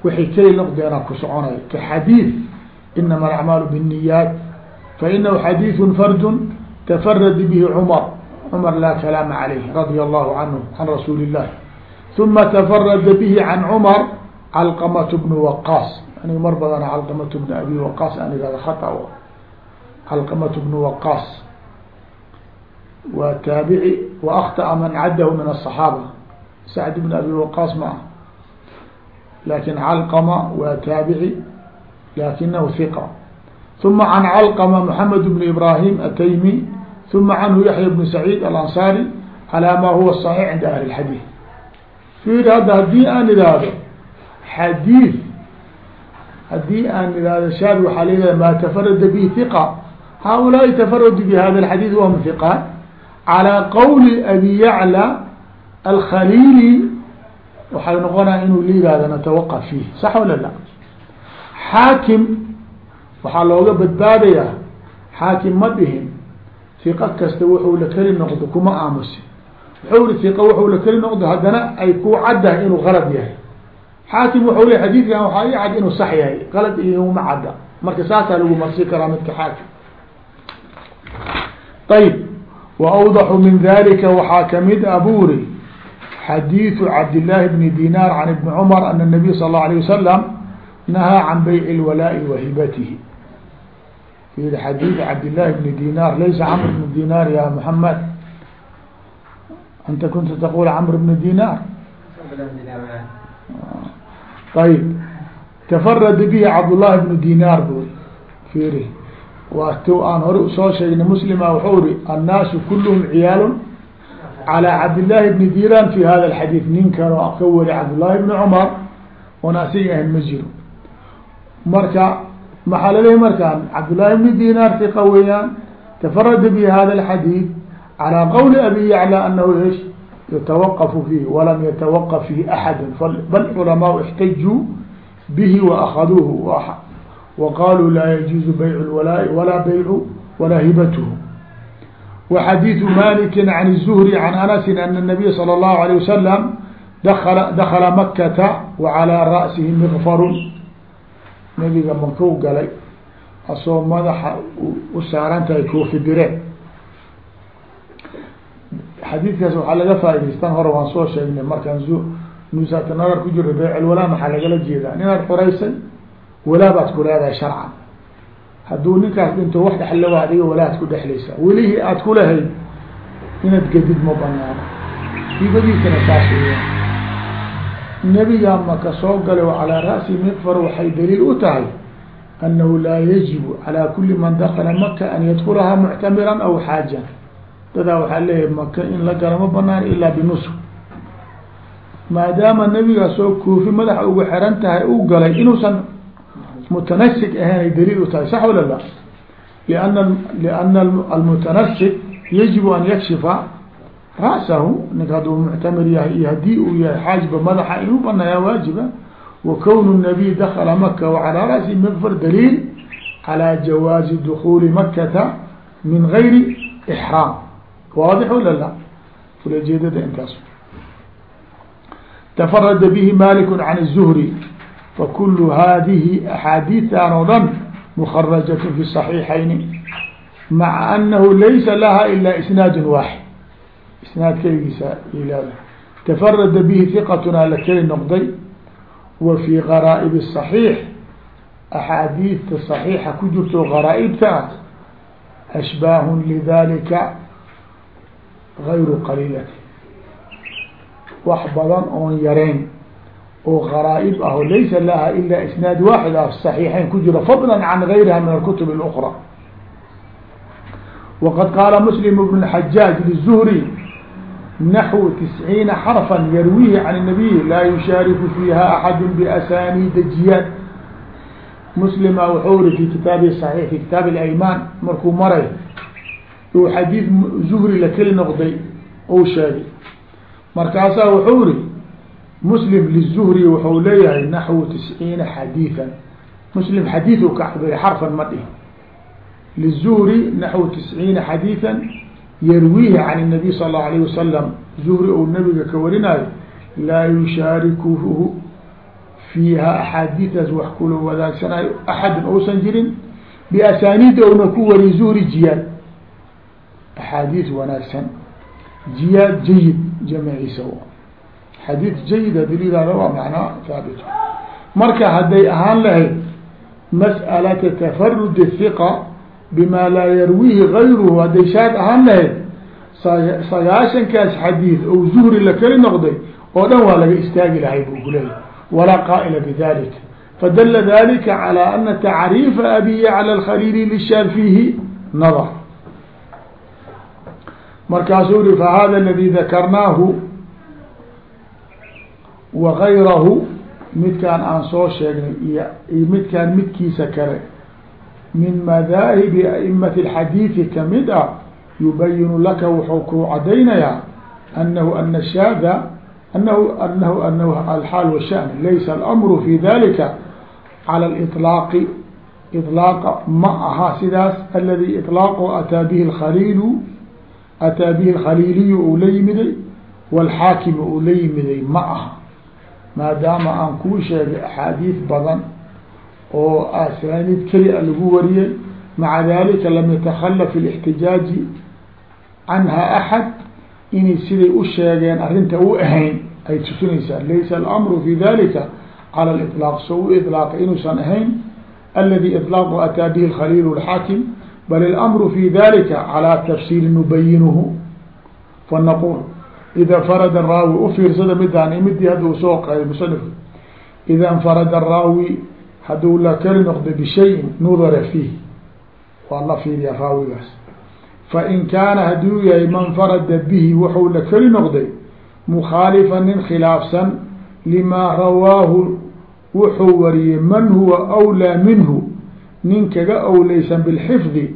Waxay keli noqdeenaa ku soconaya ka xadiid inama alacmaalu binniyaat fa inahu xadiidun fardun tafarad bihi cmar cmar laa kalaama calayh radia allahu canhu can rasuuli الlah uma tafarada bihi can cmar calqamat bnu waqaas aniga mar badana calqamat bn abi waqaas aan ihahda khata calqamat bnu waqaas waa taabici wa akطأa man caddahu min الصaxaaba sacd bn abi waqaas ma ah lakin calqama waa taabici lakinahu hiqa uma can calqama moxamed bn ibraahim ataymi uma canhu yaxya bnu saciid alansaari calaa maa huwa saxiix cinda ahli lxadiid fiir hadda haddii aan idhaahdo xadiid haddii aan idhaahdo shaad waxaa layihaha maa tafarada bihi hiqa haaulaai tafaradu bi hada alxadiid wahum hiqaan calaa qawli abi yacla alkhaliili waxay noqonaya inuu la yihaahdo fiih sax wala xaakim waxaa looga badbaadayaa xaakim ma dhihin iqa kasta wuxuu la keli noqdo kuma aamusin wuxuu ihi iqa waxuula keli noqdo haddana ay ku caddahay inuu qalad yahay. Xaakim wuxuu le xadiidkan waxaa ii cad inuu sax yahay qalad iuma cadda. Marka saasaa lagu marsi karaa midka xaakim. Ayb wawdaxu min dalika waxaa ka mid aburi ah xadiidu cabdillaahi bni dinaar can ibni cumar ana nabiy sal اllau alayh wasalam nahaa can bayci lwalaa'i wa hibatihi yihi xadiid cabdillaahi bni dinaar laysa camr bnu dinaar ya muhamed anta kunta taqul camr bnu dinaar. Ayb tafarada bihi cabdullahi bnu dinaar buri fiiri. Waat aan hore soo sheegnay muslima wuxuu iri annaasu kulluhum ciyaalun calaa cabdillaahi bni diran fi hada alxadiid. Ninkan oo ka wari cabdullaahi bni cumar oon asiga ahan ma jiro. Marka maxaa laleeyahy markaan cabdullaahi bni dinar hiqa weeyaan tafarada bi hada alxadiid calى qowli abi yacla anahu ish yatawaqafu fiih walam yatawaqaf fiih axadu bal culamaau اxtajuu bihi waakaduuhu وqالوا lا يجuز byع الولاء وlا byع وlا hibته وxadيiث مالك عن الزهري عن أنس أن النبي صلى الله عليه وسلم dkla مkةa وعalى رأسihi مغfr nebiga makuu galay asoo madaxa u saaran tahay koofi direen xadiidkaas waxaa laga faa'idaystaan hore waan soo sheegnay markaan nusaata nagar ku jirto baycel walaa maxaa lagala jeedaa? Inaad walaa baad ku leedahay sharcan. Hadduu ninkaas dhinto wax dhexlewa adiga walaad ku dhexlaysaa. Welihii aad ku lahayd inaad gedid ma banaano sibadiisana saas weyaa nebigaa maka soo gale calaa ra'si mifar waxay daliil u tahay annahu laa yajibu calaa kuli man dakala maka an yadkulahaa muctamiran aw xaajan dadaa waxaa leeyahay maka in la gala ma banaan ilaa binusuf maadaama nebigaa soo koofi madaxa ugu xiran tahay u galay inuusan mutanasig ahaynay daliil u tahay sax wala la lianna lianna yajibu an yakshifa ra'sahu ninka hadduu muctamir yahay iyo haddii uu yahay xaajba madaxa inuu banayaa waajiba. Wa kownu nabiy dakala maka wacalaa ra'si mifar daliil calaa jawaazi dukuuli makata min gayri ixraam waadix wala la ulajeedada intaas tafarada bihi maliku can zuhri fakulu hadihi axaadiitan oo dhan mukarajatu fi saxiixayni maca anahu laysa laha ila isnaad waaxid isnaad keligiisa ilaada تفرda bه ثqتna la keli noqday و في غرائب الصحيiح أxaadiidta صحيixa ku jirto غarاa'بta ah أشباah لذalika غayru qaliilat wax badan oon yareyn oo غrاaئب ah laysa laha ilا isناad waaxid ah صحيiحayn ku jiro fضلا عan غayriha min الكتب الأخرى وqad qaala مسلم بن الحجاaج للزهري نحو تسعيiنa حرفا yrwيه عن النبي laa يشhaaرك فيha أحad بأسانيd جiyاad مسلma wxuu ri في kitaabi صحيح في kitaaب الأيمان markuu maray uu xadيiث زهري la keli noqday ou sheegay markaasaa wuxuu ri muslim liلzuhri wuxuu leeyahay naxwu tisciina xadiiثa muslim xadiiث ka cabira xarfan ma dhihi liلzuhri naxwu tisciina xadiiثa yarwiihi can الnabiy sal الlaه alيه wasalam zuhri ou nabiga ka warinayo laa yushaarikuhu fiiha axaadiidaas wax kula wadaagsanayo axadun ousan jirin biasaniid ouna ku wari zuhri jiyaad axaadiis wanaagsan jiyaad jayid jamciisa xadiid jayid hadii la yihahdo waa macnaa haabit marka hadday ahaan lahayd mas'alata tafarud hiqa bima laa yarwiihi gayruhu hadday shaad ahaan lahayd sagaashankaas xadiid ou zuhri la keli noqday oo dhan waa laga istaagi lahay buu ku leeyahy walaa qaa'ila bidalik fadala dalika calى ana tacriifa abi yacla alkhaliili lishaad fiihi nadar markaasuu yihi fahada aladi dakarnaahu wagayrahu midkaan aan soo sheegnay iyo midkaan midkiisa kale min madaahibi aimati اlxadiidi kamid ah yubayinu laka wuxuu ku cadaynayaa anahu ana shaada anahu anahu anahu alxaal washan laysa alamru fi dalika calى اliطlaaqi iطlaaqa ma aha sidaas aladi iطlaaqu ataa bihi اlkhaliilu ataa bihi اlkhaliiliyu uu la yimiday wاlxaakimu uu la yimiday ma aha maadaama aan kuu sheegay axaadiis badan oo asaaniid keli a lagu wariyey maca dalika lam yatakalaf الاxtijaaji canha axad inay siday u sheegeen arrinta u ahayn ay tusinaysaa laysa alamru fi dalika calى اliطlaaq so u iطlaaqa inuusan ahayn aladi iطlaaqu ataa bihi اkhaliil اxaakim bal اlamru fi dalika calى tafsiili nubayinuhu fanaqul ida farada raawi ufiirsada midaan midii hadda u soo qaaday musanif ida nfarada raawi hadduu la keli noqdo bishayin nudara fiih waa la fiiriya raawigaas. Fain kaana hadduu yahay man farada bihi wuxuu la keli noqday mukhaalifa nin khilaafsan limaa rawaahu wuxuu wariyey man huwa awlaa minhu nin kaga awleysan bilxifdi.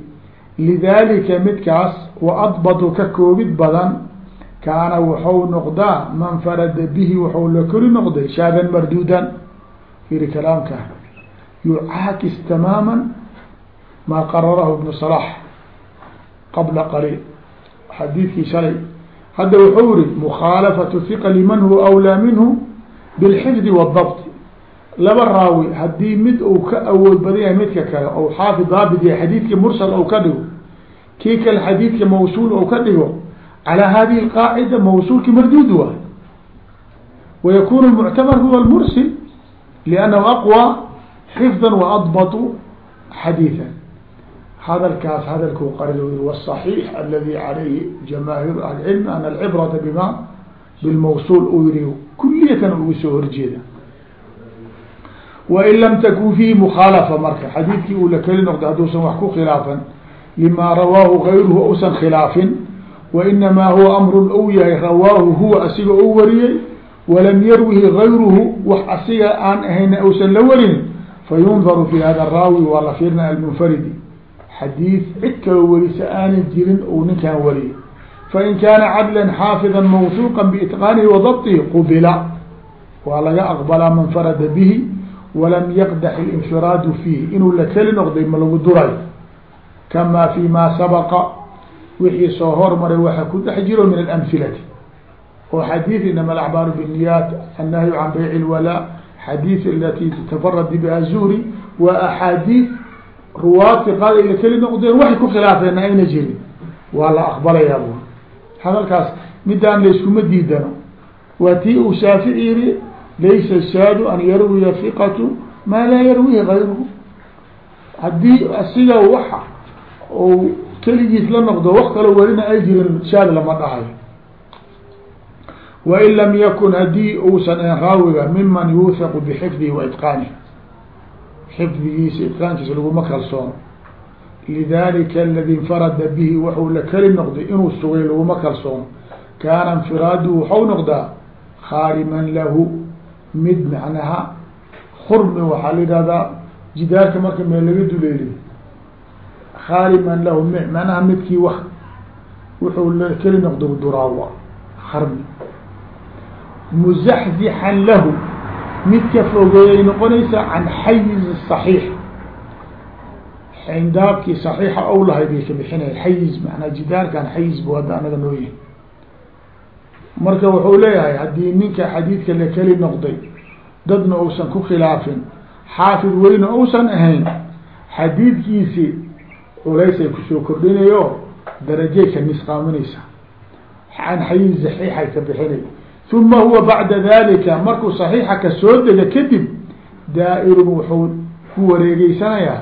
Lidalika midkaas wa adbatu ka koobid badan kaana waxau noqdaa man farada bihi waxau la keli noqday shaadan marduudan. Iri kalaamka yucaakis tamaama maa qararahu ibnu salax qabla qaliil xadiidkii shalay hadda wuxuu yihi mukhaalafatu hiqa liman huwa awlaa minhu bilxifdi wadabt laba raawi haddii mid uu ka awood badan yahay midka kale ou xaafid daabit yahay xadiidka mursal ou ka dhigo kii kale xadiidka mawsuul ou ka dhigo calى hadihi اqaacida mawsuulki marduud waay wayakun muctamar huwa mursil liannahu aqwى xifda waadbatu xadiiثa hadalkaas hadalku qari wالصaxiix aladi calayhi jamaahiir ahlicilm an alcibrata bima bilmawsuul uu yihi kuliyatan ugu soo horjeeda wain lam takun fihi mukhaalafa marka xadiidkii uu la keli noqday hadduusan wax ku khilaafan lima rawaahu gayruhu usan khilaafin wainamaa huwa amrun ou yahay rawaahu huwa asiga ou wariyey walam yarwihi gayruhu wax asiga aan ahayna uusan la warinin fayundaru fi hada raawi waa la fiirna almunfaridi xadiid cid kaloo warisa aanan jirin ou ninkaan wariyey fain kaana cadlan xaafida mawsuuqa biitqaanihi wadabtihi qubila waa laga aqbalaa man farada bihi walam yaqdax اlinfiraadu fiihi inuu la keli noqday ma lagu duray kama fi ma sabaqa wixii soo hormaray waxa ku dhex jiro min alamhilati oo xadiid inama bniyaat annahyu can bayci lwalaa xadiid alati tafaradi biha zuhri waa axaadiid ruwaadki qaad ay la keli noqdeen waxay ku khilaafeen ayna jirin waa la aqbalayaa bu hadalkaas midaan layskuma diidano waa tii uu shaafici yihi laysa shaadu an yarwiya fiqatu maa laa yarwihi gayruhu haddii asiga waxa u keligiis la noqdo wax kalo welina ay jirin shaad lama dhahayo wain lam yakun haddii uusan ahen raawiga miman yuuthaqu bixifdihi wa itqaanihi xifdigiisa itqaankiisa laguma kalsoono lidalika aladi infarada bihi waxuu la keli noqday inuu sugay laguma kalsoono kaana infiraadu waxau noqdaa khaariman lahu mid macnaha khurmi waxaa la yihahdaa jidaarka marka mee laga duleeliy khaaliman lahu manaha midkii w wuxuu la keli noqdo duraawa harmi muzaxzixan lahu mid ka fogeeyay noqonaysaa can xayiz الصaxiix xayndaabkii صaxiixa ow lahay bay ka bixinaya xayiz manaa jidaarkan xayiz bu hadda anaga noo yahay marka wuxuu leeyahay haddii ninka xadiidka la keli noqday dadna uusan ku khilaafin xaafid weyne uusan ahayn xadiidkiisi culaysay kusoo kordhinayo darajay ka nisqaaminaysa an xayiz saxiixay ka bixinay uma huwa bacda dalika markuu saxiixaka soo dega kadib daa'irun wuxuu ku wareegeysanayaa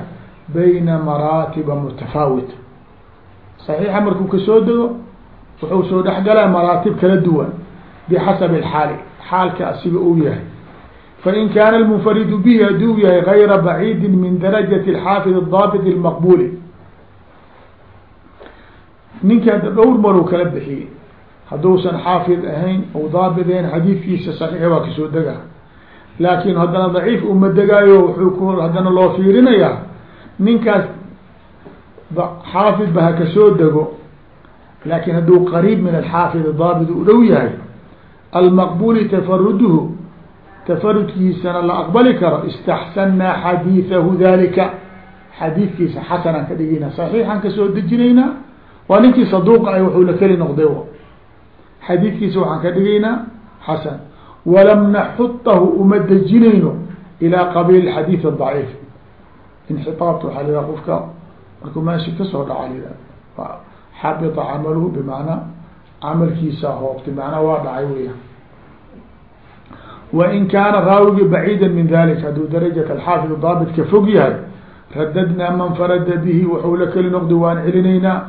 bayna maraatiba mutafaawita saxiixa markuu ka soo dego wuxuu soo dhexgalaa maraatib kala duwan bixasabi alxaali xaalka asiga uu yahay fain kaana almunfaridu bihi hadduu yahay gayra baciidin min darajati alxaafid adaabit almaqbuuli ninka hadda dhowr maruu kala bixiyey hadduusan xaafid ahayn ou daabit ahayn xadiidkiisa صaxiix waa ka soo dega laakin haddana daciif uma degaayo wuxuu ku haddana loo fiirinayaa ninkaas xaafid ba ha ka soo dego. Laakin hadduu qariib min alxaafid daabit u dhow yahay almaqbuli tafaruduhu tafarudkiisana la aqbali karo istaxsannaa xadiidahu dalika xadiidkiisa xasanaan ka dhigayna saxiixaan ka soo dejinaynaa. Waa ninkii saduuqa ay wuxuu la keli noqday xadiidkiisa waxaan ka dhigaynaa xasan. walam naxutahu uma dejinayno ilaa qabiil xadiid daciif. inxiaabta waxaa la qofka markuu meeshi ka soo dhaca la xabita camaluhu bimacnaa camalkiisa hoobtay macnaa waa dhacay weya wain kaana raawigi baciida min dalik hadduu darajat alxaafid daabit ka fog yahay radadnaa man farada bihi waxuu la keli noqdi waan celinaynaa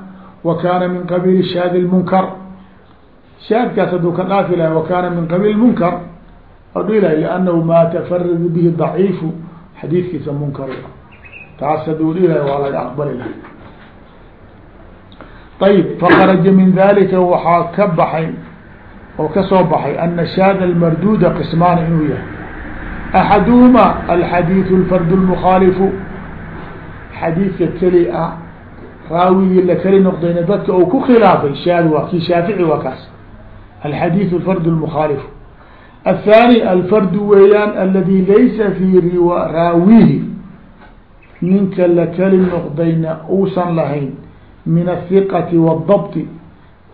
wa kaana min qabiili shaadi lmunkar shaahibkaas hadduu ka dhaafi lahay wakaana min qabiil munkar adhi lahay liannahu maa tafarad bihi daciifu xadiidkiisa munkar. Taas hadduu dhihi lahay waa laga aqbali lahay ayib faharaja min dalika waxaa ka baxay oo ka soo baxay ana shaad almarduuda qismaana inuu yahay. Axaduhuma alxadiidu alfard lmukhaalifu xadiidka keli ah raawigii la keli noqdayna dadka alxadiiث اlfard اlmukhaalifu aلthani alfardu weeyaan aladi laysa fii raawihi ninka la keli noqdayna uusan lahayn min aلhiqati wاdabti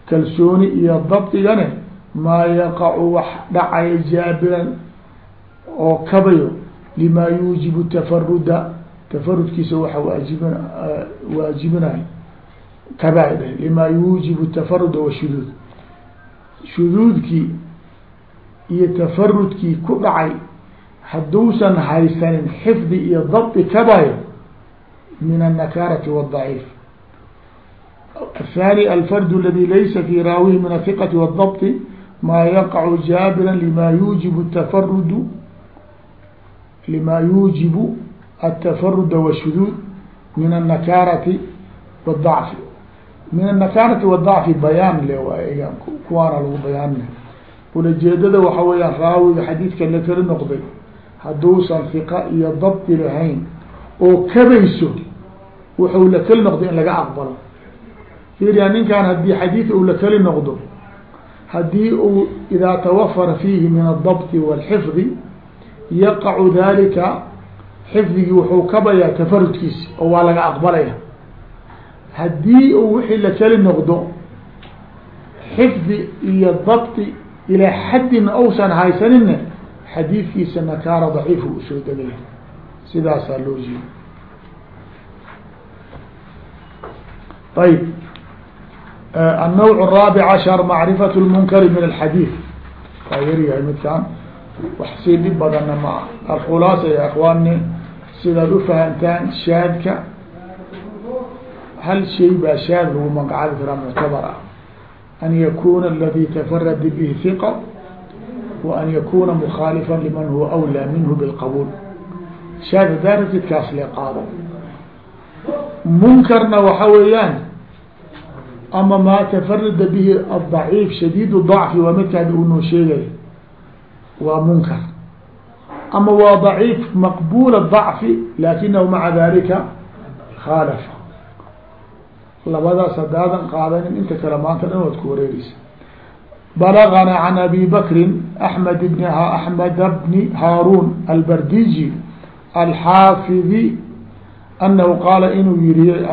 kalsooni iyo dabdigane maa yaqacu wax dhacaya jaabiran oo kabayo limaa yuujibu tafaruda tafarudkiisa waxa waajibin waajibinayo kabaa dhah limaa yuujibu tafaruda washuduud shuduudkii iyo tafarudkii ku dhacay hadduusan haysanin xifdi iyo dabdi kabayo min الnakarati wالضaciif الثاني الفرد الذي ليس في راويه من الثقة والضبط ما يقع جابرا لما يوجب التفرد لما يوجب التفرد والشذوذ من النكارة والضعف min amakanati wadacfi bayaan le kuwaana lagu bayaanina ulajeedada waxa weyaan raawiga xadiidka la kala noqday hadduusan hiqa iyo dabti lahayn oo kabayso wuxuu la keli noqday in laga aqbalo fiiriya ninkan haddii xadiid uu la keli noqdo haddii uu idaa tawafara fiihi min aldabti waalxifdi yaqacu dalika xifdigii wuxuu kabayaa tafarudkiisi oo waa laga aqbalaya haddii uu wixii la keli noqdo xifdi iyo dabti ilaa xaddina ousan haysaninna xadiidkiisa nakaara daciifu usoo degaya sidaasaa loo jeeda ayb النوع الرابع عشر معرفة المنkر من الحdيث waa yaryahay midkan wax sii dhib badana ma alkhulaasa ya akhwaani sidaad ufahantaan shaadka hal shay baa shaad lagu magacabi karaa muctabar ah an yakuna aladi tafarada bihi hiqa wa an yakuna mukhaalifan liman huwa awlaa minhu bilqabuul shaad haddaa rabtid kaas le qaado munkarna waxa weeyaan ama maa tafarada bihi adaciif shadiid dacfi waa midkaad u noo sheegay waa munkar ama waa daciif maqbul dacfi laakinahu maca dalika khaalafa labadaas haddaadan qaadanin inta kale maanta dhan waad ku wareereysa balغnaa can abi bakri أحmed bn أحmed bni haarun albardiji alxaafidi أnahu qaala inuu yihi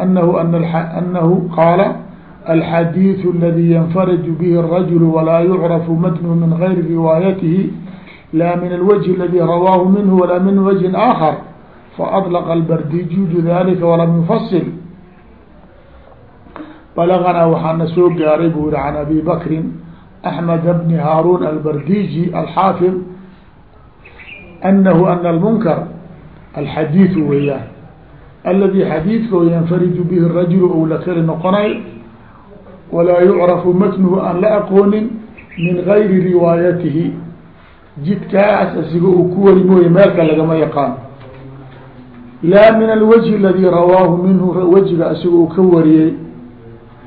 anahu anahu qaala alxadiiث اladي ynfarج bه الrajul walaa yucraf matnه min غayri riwaayatihi la min alwجه اladي rawaahu minhu wala min wجه آakar faأطلqa albardijuju dalika walam yufasil balغnaa waxaana soo gaaray buu yihi can abi bakri أحmed bni haarun albardiji alxaafid anahu ana اlmunkar alxadiiث weeyaan aladi xadiidka oo yanfariju bihi rajulu ou la keli noqonay walaa yucrafu matnuhu aan la aqoonin min gayri riwaayatihi jidkaas asiga uu ku wari mooye meelka lagama yaqaano laa min alwجه aladi rawaahu minhu wejiga asiga uu ka wariyey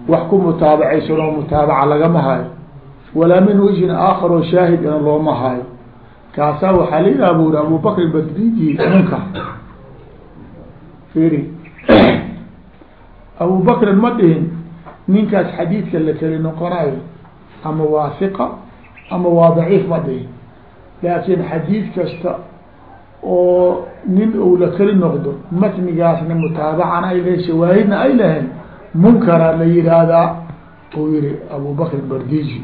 wax ku mutaabacaysan oo mutaabaca lagama hayo. Walaa min wجhin aakhar oo shaahid ina looma hayo. Kaasaa waxaa la yidhaha buri abu bakr badriji munkar iri abu bakrin ma dhihin ninkaas xadiidka la keli noqonayo ama waa hiqa ama waa daciif ma dhihin. Laakiin xadiid kasta oo nin uu la keli noqdo matnigaasna mutaabacan ay lehe shawaahidna ay lahayn munkara la yihahdaa uu yihi abu bakr bardiji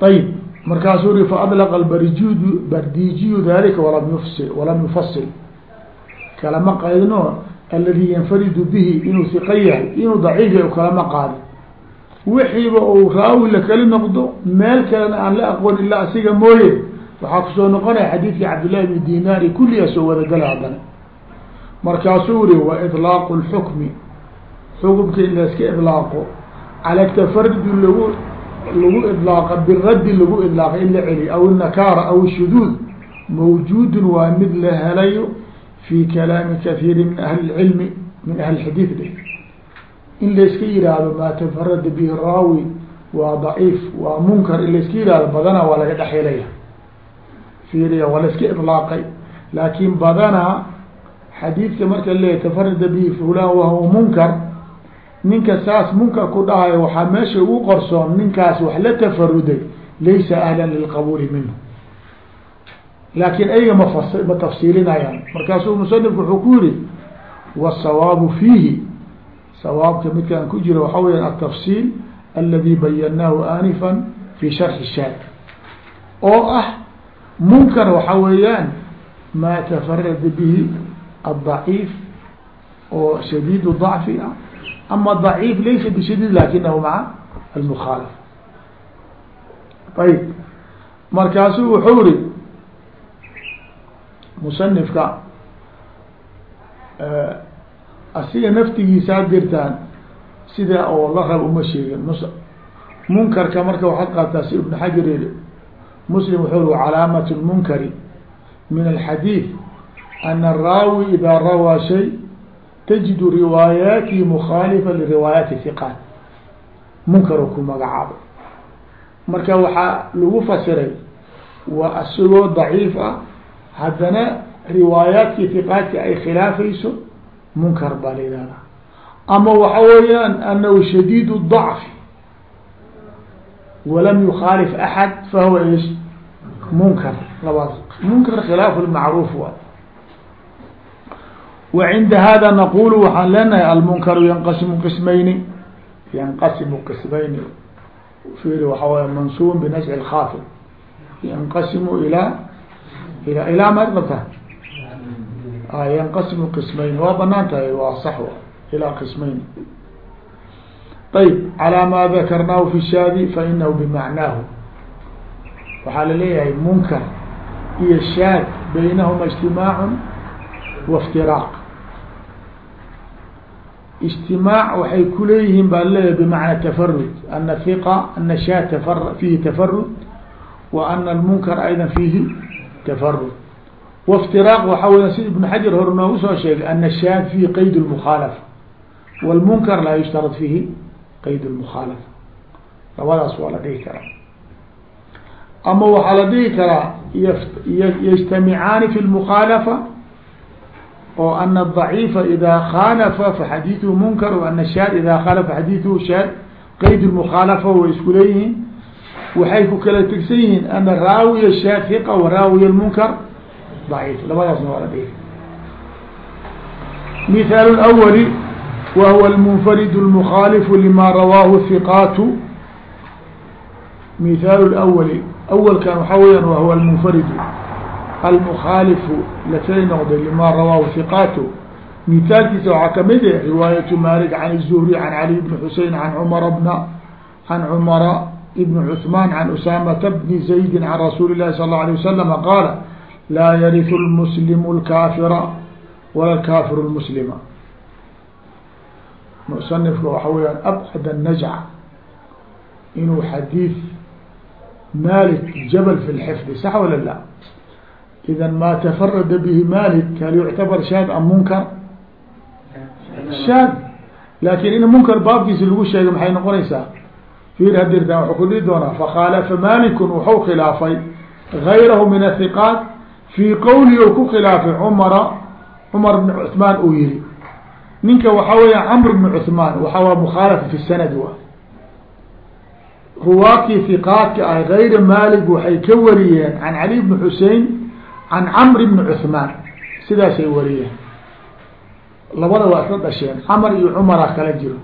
ayib markaasuu yihi faadlaqa bardijiyu bardijiyu dalika walam yufsil walam yufasil kalama qaydno aladi yanfaridu bihi inuu hiqa yahay inuu daciif yahay kalama qaadin wixiiba uu raawi la keli noqdo meel kalena aan la aqoon ilaa asiga mooye. Waxaa ku soo noqonaya xadiidkii cabdillahi bni dinaari kulligaa soo wadagala haddana markaasuu uri wa ilaaqu lxukmi. Xukumka in layska idlaaqo cala tafarudi lagu lagu idlaaqa biraddi lagu idlaaqa in la celiyo aw nakaara aw shuduud mawjuudun waa mid la helayo fi kalaami kahiiri min ahli lcilmi min ahli xadiid dhe in layska yihaahdo maa tafarada bihi raawi waa daciif waa munkar. In layska yihahdo badanaa waa laga dhex helaya. Fiiriya waa layska idlaaqay laakin badanaa xadiidka marka leeyahy tafarada bihi fulan wahuwa munkar ninka saas munkar ku dhahayo waxaa meesha ugu qorsoon ninkaas wax la tafaruday laysa ahlan lilqabuuli minhu. Laakiin ayaga mafas ma tafsiilinayaan. Markaasuu musanifku wuxuu ku yihi wasawaabu fiihi. Sawaabka midkaan ku jira waxaa weya altafsiil aladi bayannaahu aanifan fi sharxi shaad. Oo ah munkar waxa weeyaan maa tafarada bihi الضaciif oo shadiid ضacfi ah ama ضaciif laysa bishadiid lakinahu maca almukhaalafa ayb markaasu wuxuu ri musanifka asiga naftigiisaa dirtaan sida oo la rab uma sheegin ms munkarka marka waxaad qaabtaa si ibn xajar yiri muslim wuxuu ri calaamat lmunkari min alxadiid ana araawi idaa rawaa shay tajidu riwaayaatihi mukhaalifa liriwaayaati hiqaat munkaro ku magacaabo marka waxaa lagu fasiray waa asigoo daciif ah haddana riwaayaadkii hiqaadki ay khilaafayso munkar baa la yihahdaa ama waxa weeyaan anahu shadiid dacfi walam yukhaalif axad fahuwa ish munkar labaad munkar khilaaf lmacruuf waay cinda hada naqulu waxaan leenahay almunkaru yanqasimu qismayni. Yanqasimu qismayni. Firi waxa way mansuub binasci اlkhaafid yanqasimu ila ilaa maad qabtaa yanqasimu qismayn waa bannaan tahay waa sax ilaa qismayn ayb calaa maa dakarnaahu fi shaadi fainahu bimacnaahu waxaa la leeyahay munkar iyo shaad baynahuma ijtimaacun wa اftiraaq اجtimaaع waxay kuleeyihiin baa leeyahay bmacna tafarud ana hiqa ana shaad tafar fiihi tafarud wa ana almunkar ayda fiihi tafarud واftiraaq waxaa weya sida ibn xajar hore noogu soo sheegay ana shaad fiihi qayd الmukhaalafa wاlmunkar laa yushtarad fiihi qayd الmukhaalafa labadaas waa la dhihi karaa ama waxaa la dhihi karaa yجtamicaani fi الmukhaalafa oo ana الضaciifa ida khalafa faxadiiثhu munkar وana shaad ida khalafa xadiiثhu shaad qeyd lmukhaalafa way isku leeyihiin waxay ku kala tegsan yihiin ana raawiya shaafiqa wa raawiya lmunkar daciif labadaasna waa la dhigi mithaal awali wa huwa almunfarid lmukhaalifu lima rawaahu hiqaatu mithaal lawali awalkan waxaa weyaan wa huwa almunfaridu almukhaalifu lakay noqday lima rawaahu hiqaatu mithaalkiisa waxaa kamid ah riwaayatu malik can الzuhri can cali bni xusein an cumara bna can cumara ibn cثman can usamata bni zaydi can rasuuli الlahi sal اlه alيه waslama qaala laa yariثu lmuslimu اlkaafira wala lkaafiru lmuslima musanifka waxa weyaan abcad الnajc inuu xadiid malik jabl fi lxifdi sax wala la ida ma tafarada bihi malik hal yuctabar shaad am munkar shaad laakin in munkar baabkiisa lagu sheegay maxay noqonaysaa ir hadirtan wuxuu ku dhihi doonaa fakhaalafa malikun wuxuu khilaafay gayrahu min athiqaat fii qowli ou ku khilaafay cumara cumar bn cuثmaan uu yihi ninka waxaa weya camr bn cuثmaan waxaa waa mukhaalafa fi sanad wa ruwaakii hiqaadka ah gayra malik ka wariyeen can cali bni xusein can camr bni cuhmaan sidaasay wariyeen. Labada waa isla dhasheen. Camar iyo cumara kala jiro.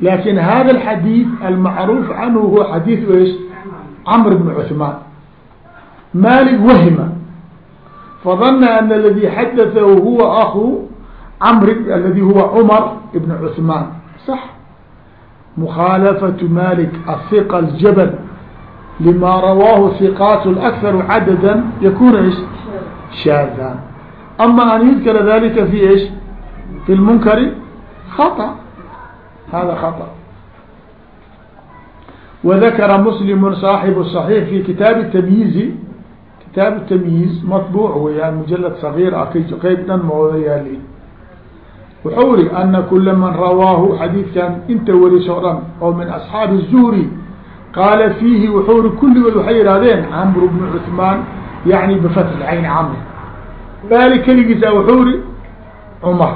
Laakin hada alxadiid almacruuf canhu huwa xadiid weys camr bni cuhmaan malik wahima. Fadana ana aladi xadatahu huwa aku camri aladi huwa cumar ibn cuhmaan sax mukhaalafatu malik ahiqa aljabal lima rawaahu hiqaat akharu cadada yakun s shaadan ama an yudkara dalika fi s fi اlmunkari haطأ hada خطأ وذkر مسلم صاaحب الصحيح في kitاaب التمyiiز kitاaب التمyiiز مطبوع weyaan مجلد صغير a qeyb dhan mooda yaali wuxuu ri أنa kula man rawaahu xadيidkan inta weriso dhan oo min أصحاaب الزهري qاala فيhi wuxuu ri kuligood waxay yihahdeen cمر بن عثمان yaعnي بفتح العyn cمر malik keligiisa wuxuu ri cmر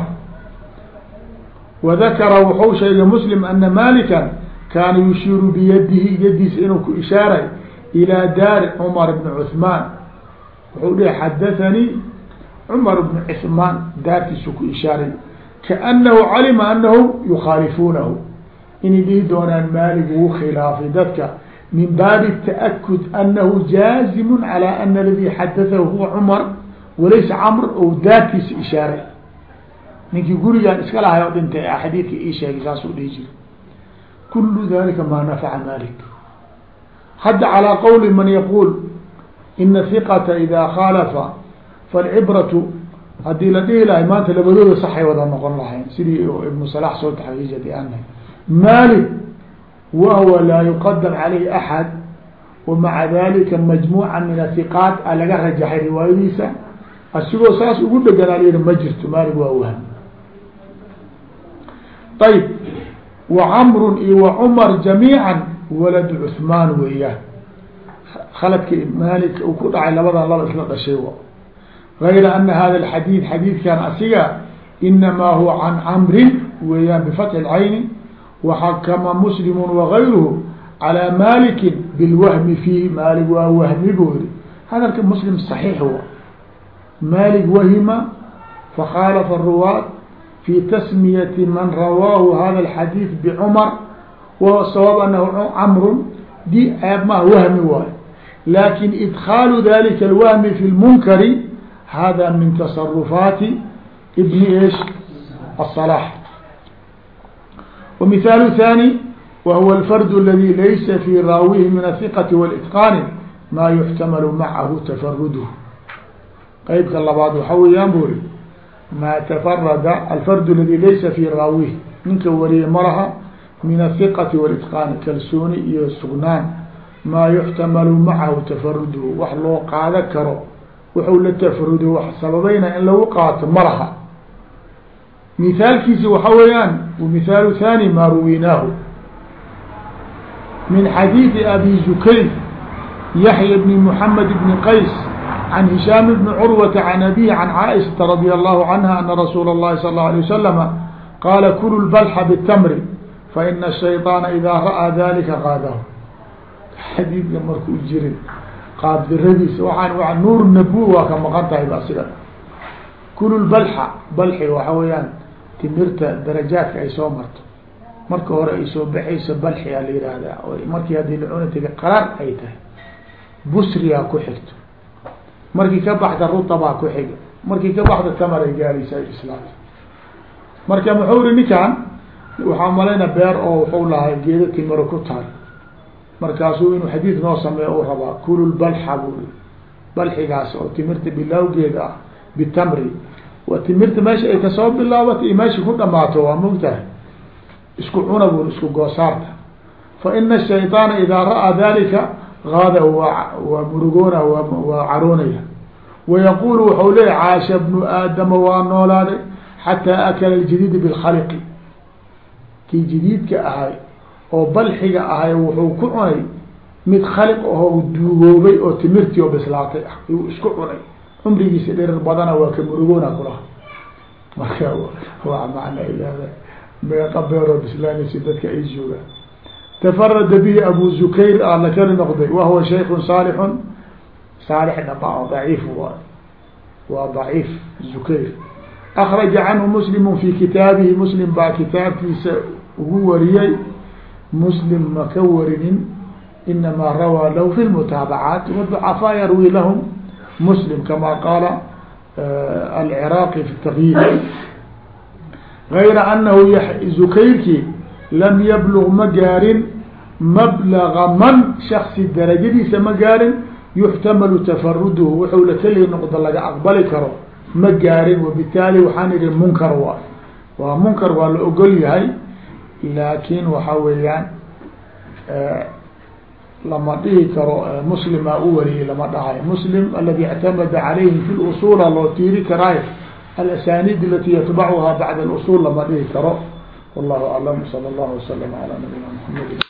وذakra wuxuu sheegay mسلم أنa malika kaana yushiiru biyadihi yadiisa inuu ku ishaaray ilىa daari cmar بن cثmaan wuxuu dhihi xadaثanii cmar بن cثmaan daartiisu ku ishaaray kaأnahu calima anahu yukhaalifuunahu inay dhihi doonaan maalig wuu khilaafay dadka min baabi التأkud anahu jaazimu calى ana ladii xadaثahu huwa cmar walaysa cmr ou daartiisa ishaaray ninkii gurigaan iska lahay oo dhintay xadiidka ii sheegay saasuu dhihi jira kulu dalika maa nafaca malik hadda calىa qowli man yaquul ina hiqata idaa khaalafa falcibratu haddii la dhihi lahay maanta labadooda saxay wada noqon lahayn sidii ibnu salax soo taxriijadi ana malik wahwa laa yuqadam caleyhi axad wamaca dalika majmuuca min ahiqaat a laga rajaxay riwaayadiisa asigoo saas ugu dheganaa layihi ma jirto malik waa wahm ayb wacamru iyo wacumar jamiica walad cuثmaan weeyaan khaladka malik uu ku dhacay labadan laba isla dhashay gayra ana hada اxadiid xadiidkan asiga inamaa huwa can camrin weeyaan bifatxi اlcayni waxakama muslimu wagayruhu calaa malikin bilwahmi fiihi maalig waa wahmi buu yihi hadalka muslim saxiix wa maalig wahima fakhaalafa aruwaad fi tasmiyati man rawaahu hada alxadiid bicumar wahuwa sawaab anahu camrun di aabmaha wahmi waayo laakiin idkhaalu dalika alwahmi fi lmunkari hada min tasarufaati ibni ish asalaax ومثال ثاني وهو الفرد الذي ليس في راawيه من الثقة والإتقان ما يحتمل معه تفرده qeybka labaad waxa weyaan buri ma تفرd الفرد الذي laysa في raawih ninka wariye malaha min الثقة والإتقاn kalsooni iyo sugnaan maa يحتml macahu تفrudhu wax loo qaado karo wuxuu la تفrudo wax sababayna in lagu qaato malaha مثaalkiisi waxa weeyaan مثاal ثاني ma ruwinaahu min xadيiثi أbي زukayr يحyى بن محمد بن qays عن هشام بن عروة عن أبيه عن عائشة رضي الله عنها أن رsuuل اللhi صلى الله عليه وسلم قال كلوا البلح بالتمر faina الshayطaana idaa ra'aa dalika qaadahu xadiidka markuu jirin qaabdiradiisa waaan waa nuur nabu waa ka maqan tahay ba siga kulu balxa balxi waxa weeyaan timirta darajaadka ay soo marto. Marka hore ay soo baxayso balxi aa la yihahdaa markii haddii la cuni taga qarar ay tahay busriyaa ku xigto markii ka baxda rutabaa ku xiga markii ka baxda tamaray gaaraysa islaamta marka muxuu ri ninkan waxaa malayna beer oo wuxuu lahay geedo timiro ku taal. Markaasuu inuu xadiid noo sameeyo u rabaa kulu balxa bui balxigaas oo timirta bilawgeeda ah bitamri wa timirta meesha ay ka soo bilaabato iyo meesha ku dhamaato waa mogtahay isku cuna bur isku goosaarta fa ina shayطaana idaa ra'aa dalika gaada waa murugoona waa caroonaya wayaqulu waxau leeya caasha bnu aadama waa noolaaday xataa akala ljadiid bilkhaliqi. Kii jadiidka ahay oo balxiga ahay wuxuu ku cunay mid khaliq ahoo duugoobay oo timirtii oo bislaatay ah. Yuu isku cunay cumrigiisa dhirir badana waa ka murugoona kulaha marka waa macna ilaada meeqa beeroo bislaanaysa dadka ay joogaan. Tafarada bihi abu zukayr aa la kali noqday wahuwa shaykun saalixun. Saalixna ma daciif waay waa daciif zukayr akraja canhu muslimu fi kitaabihi muslim baa kitaabkiisa ugu wariyey. Muslim ma ka warinin inamaa rawaa lahu fi lmutaabacaat wducafaa yarwi lahum muslim kama qaala alciraaqi fi takyid gayra anahu zukayrki lam yablug ma gaarin mablaga man shaksi darajadiisa ma gaarin yuxtamalu tafaruduhu wuxuu la keliya noqdo laga aqbali karo ma gaarin wabitaali waxaan idhi munkar waay waa munkar waa la ogol yahay laakin waxa weeyaan lama dhihi karo muslimaa u wariyey lama dhahay muslim aladi ictamada calayhim fi lusuula loo tiiri karaayo alasaniid alati yatbacuhaa bacda اlusul lama dhihi karo. Wallahu aclam sala اllahu wasalam ala nabiyina mxamedi